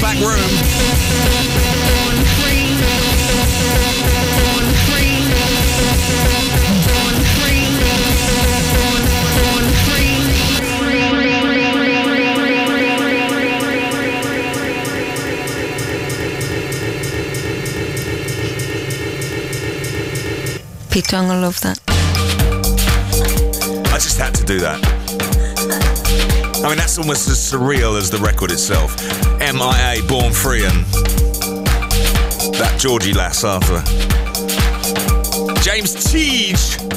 back room. Pete Tong will love that. I just had to do that. I mean, that's almost as surreal as the record itself. MIA, Born Free, and that Georgie lass. James Teague.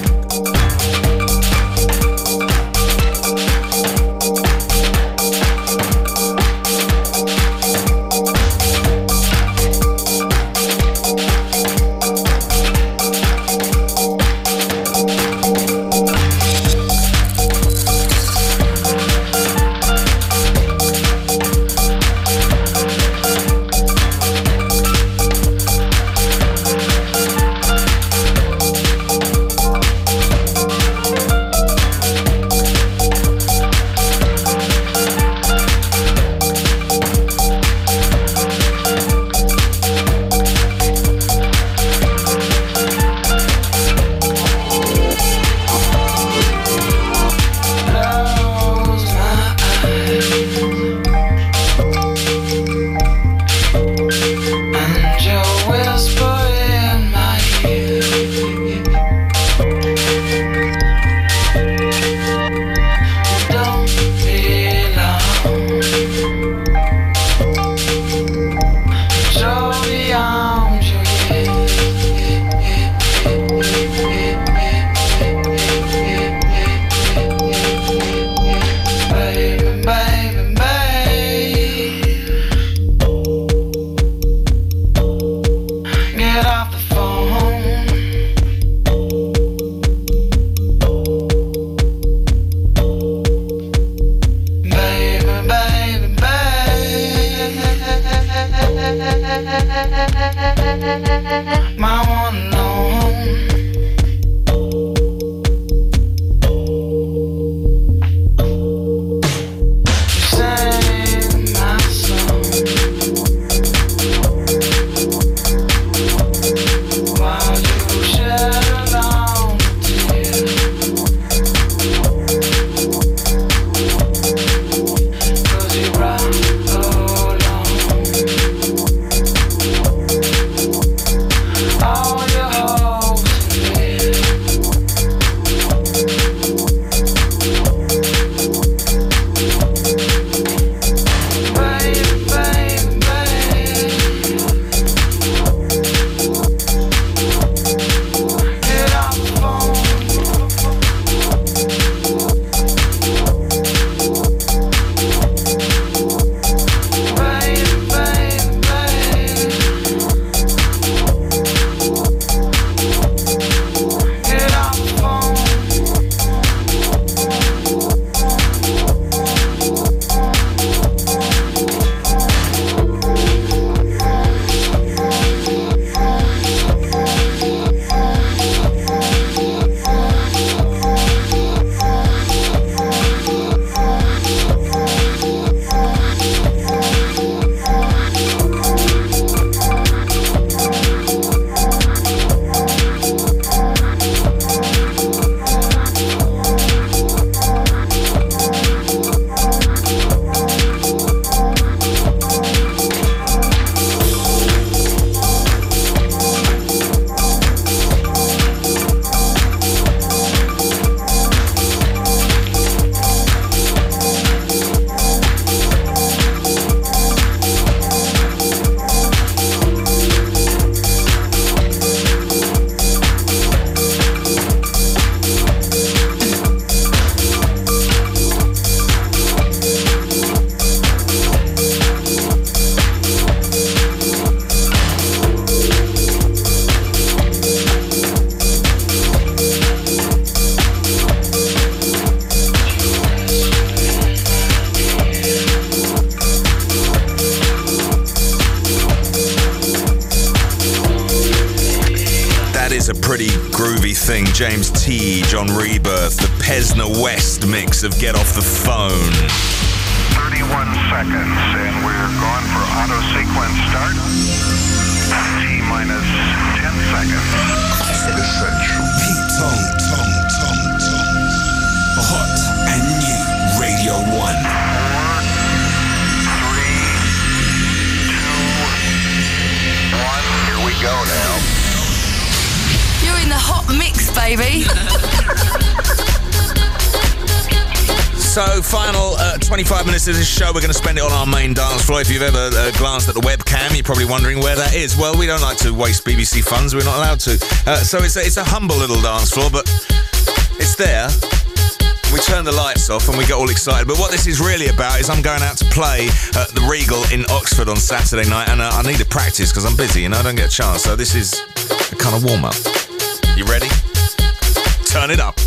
If you've ever uh, glanced at the webcam, you're probably wondering where that is. Well, we don't like to waste BBC funds, we're not allowed to. Uh, so, it's a, it's a humble little dance floor, but it's there. We turn the lights off and we get all excited. But what this is really about is I'm going out to play at the Regal in Oxford on Saturday night, and uh, I need to practice because I'm busy and I don't get a chance. So, this is a kind of warm up. You ready? Turn it up.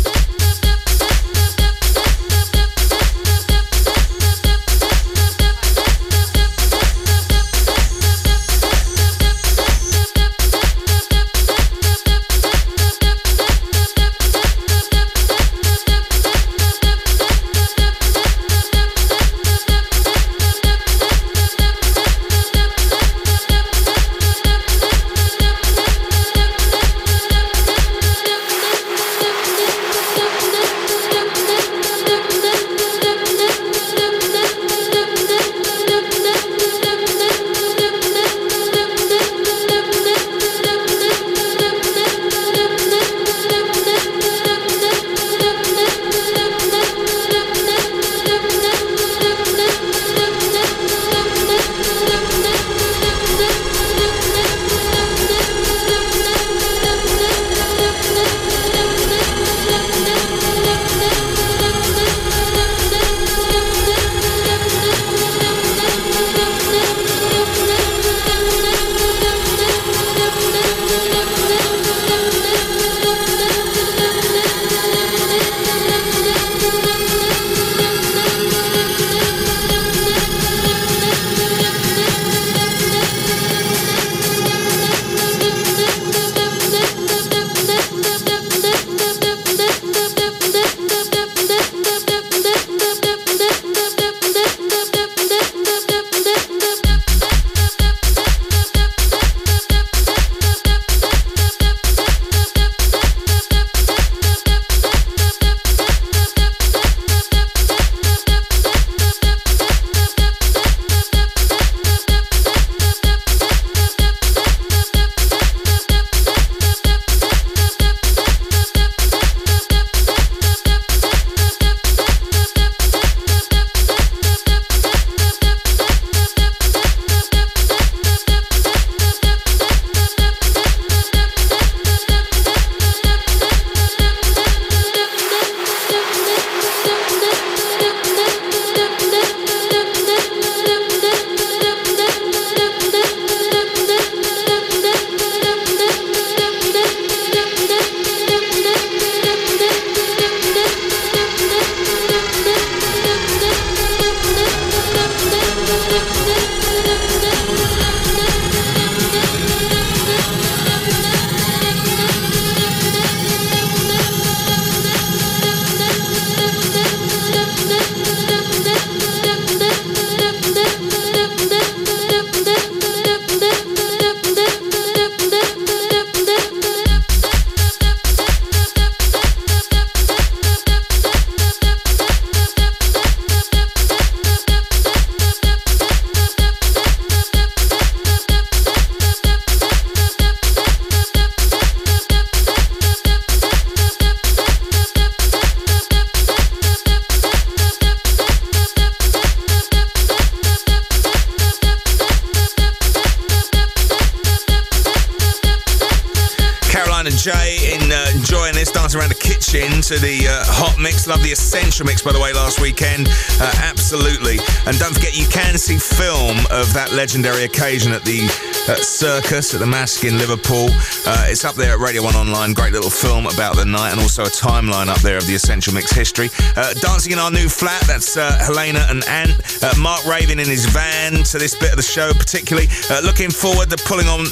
Love the essential mix, by the way, last weekend. Uh, absolutely. And don't forget, you can see film of that legendary occasion at the at Circus at the Masque in Liverpool. Uh, it's up there at Radio 1 Online. Great little film about the night and also a timeline up there of the Essential Mix history. Uh, dancing in our new flat, that's uh, Helena and Ant. Uh, Mark Raven in his van to this bit of the show, particularly. Uh, looking forward to pulling on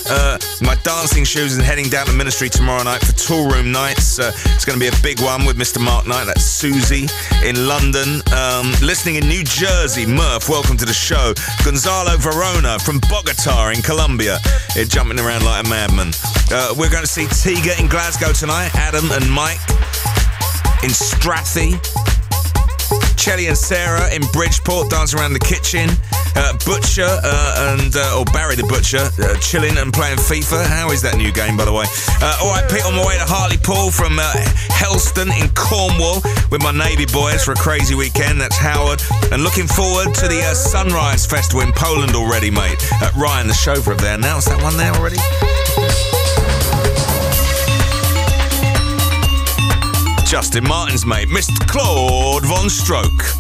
my dancing shoes and heading down to Ministry tomorrow night for Toolroom Knights. It's going to be a big one with Mr. Mark Knight. That's Susie in London. Um, listening in New Jersey, Murph, welcome to the show. Gonzalo Verona from Bogota in Colombia. Uh, jumping around like a madman. Uh, we're going to see Tiga in Glasgow tonight. Adam and Mike in Strathy. Chelly and Sarah in Bridgeport dancing around the kitchen. Uh, Butcher uh, and uh, or Barry the Butcher uh, chilling and playing FIFA. How is that new game, by the way? Uh, all right, Pete, on my way to Hartlepool from uh, Helston in Cornwall with my Navy boys for a crazy weekend. That's Howard, and looking forward to the uh, Sunrise Festival in Poland already, mate. Uh, Ryan, the chauffeur of there, announced that one there already. Justin Martin's mate, Mr. Claude VonStroke.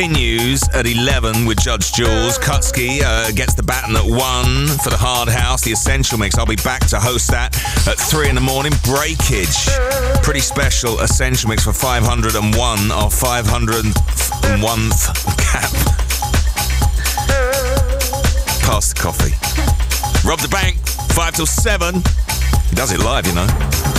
Continues at 11 with Judge Jules. Kutski uh, gets the baton at 1 for the Hard House, the Essential Mix. I'll be back to host that at 3 in the morning. Breakage. Pretty special Essential Mix for 501, our 501th cap. Pass the coffee. Rob da Bank, 5 till 7. He does it live, you know.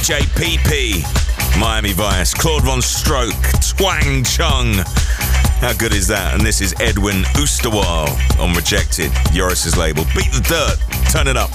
DJ PP, Miami Vice, Claude VonStroke, Twang Chung, How good is that? And this is Edwin Oosterwal on Rejected, Joris's label. Beat the dirt, turn it up.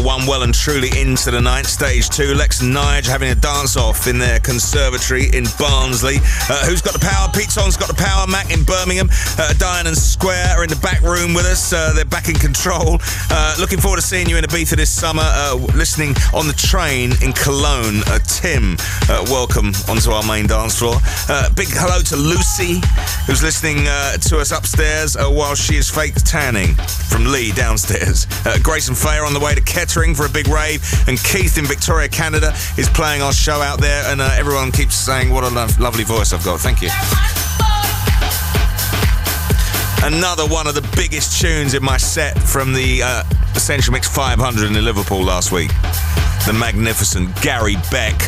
Night on Radio 1, well and truly into the night. Stage 2, Lex and Nige having a dance off in their conservatory in Barnsley. Uh, who's got the power? Pete Tong's got the power. Mac in Birmingham. Uh, Diane and Square are in the back room with us. Uh, they're back in control. Uh, looking forward to seeing you in Ibiza this summer. Uh, listening on the train in Cologne. Uh, Tim, welcome onto our main dance floor. Big hello to Lucy, who's listening to us upstairs while she is fake tanning from Lee downstairs. Uh, Faye are on the way to Kettering for a big rave, and Keith in Victoria, Canada, is playing our show out there. And uh, everyone keeps saying, "What a lo- lovely voice I've got." Thank you. Another one of the biggest tunes in my set from the uh, Essential Mix 500 in Liverpool last week. The magnificent Gary Beck.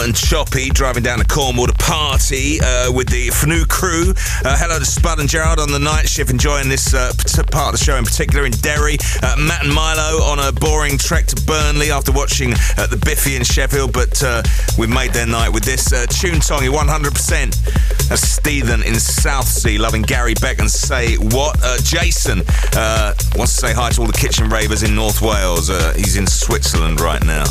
And Choppy driving down to Cornwall to party uh, with the FNU crew. Uh, hello to Spud and Gerard on the night shift, enjoying this uh, part of the show in particular in Derry. Uh, Matt and Milo on a boring trek to Burnley after watching uh, the Biffy in Sheffield, but uh, we made their night with this tune tongy 100%. That's Stephen in Southsea loving Gary Beck and say what? Jason wants to say hi to all the kitchen ravers in North Wales. He's in Switzerland right now.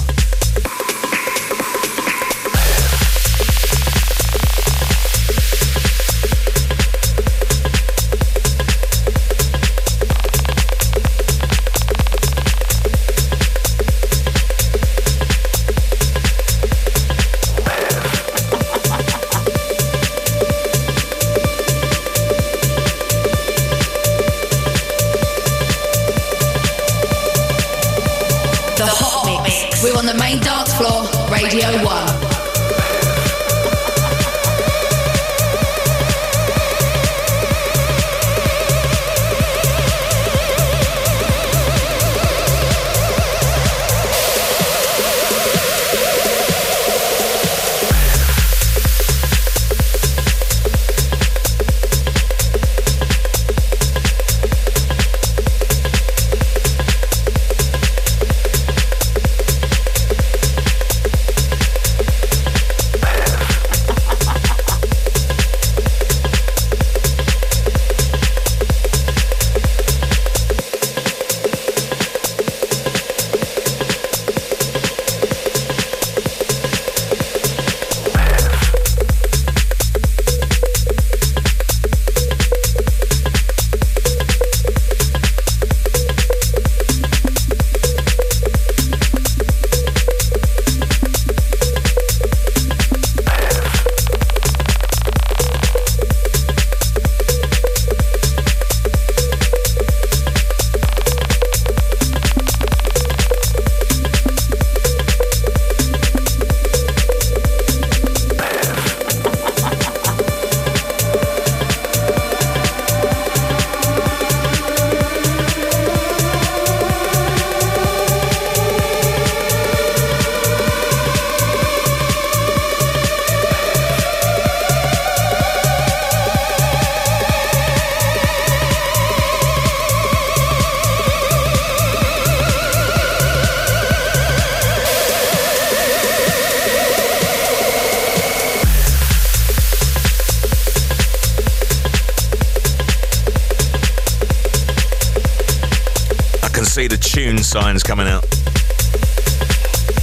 Signs coming out.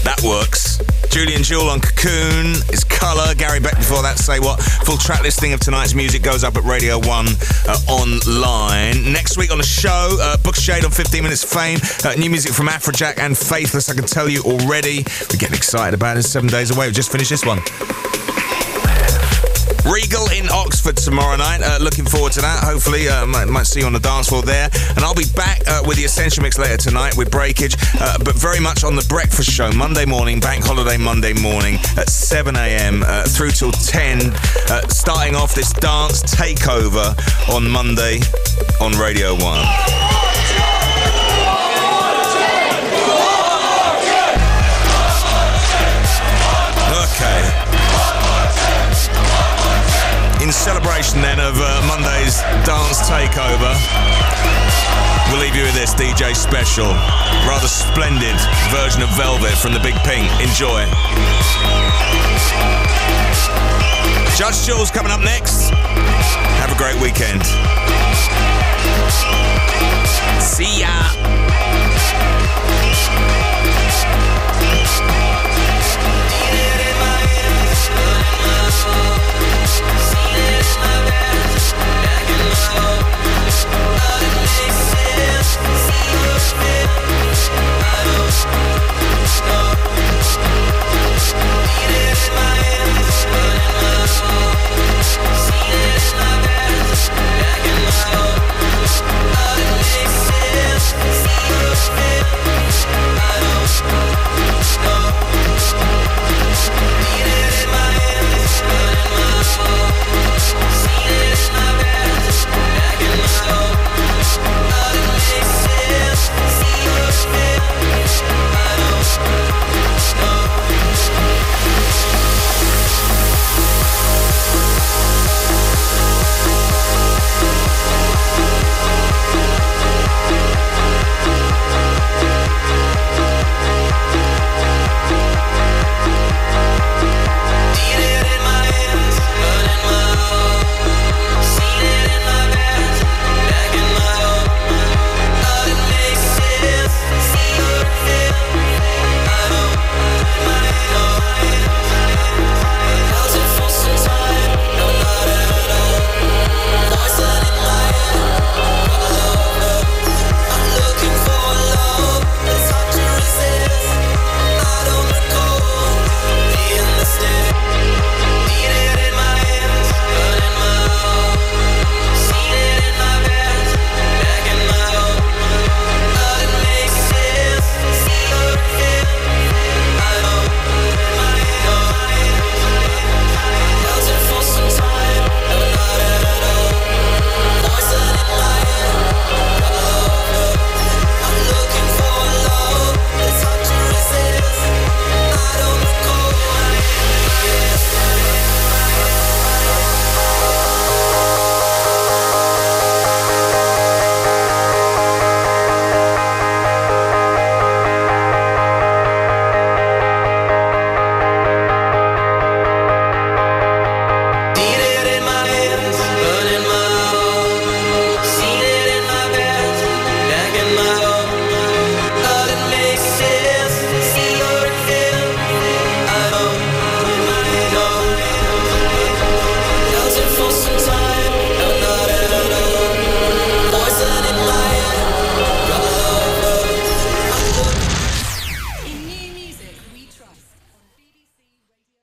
That works. Julian Jeweil on Cocoon is Colour. Gary Beck before that, Say What. Full track listing of tonight's music goes up at Radio 1 uh, online. Next week on the show, uh, Booka Shade on 15 Minutes Fame. Uh, new music from Afrojack and Faithless, I can tell you already. We're getting excited about it. Seven days away. We've just finished this one. Regal in Oxford tomorrow night. Uh, looking forward to that. Hopefully, uh, might, might see you on the dance floor there. And I'll be back uh, with the Essential Mix later tonight with Breakage, uh, but very much on the breakfast show Monday morning, Bank Holiday Monday morning at 7 a.m. Uh, through till 10. Uh, starting off this dance takeover on Monday on Radio 1. Celebration then of uh, Monday's dance takeover, we'll leave you with this DJ special. Rather splendid version of Velvet from the Big Pink. Enjoy. Judge Jules coming up next. Have a great weekend. See ya.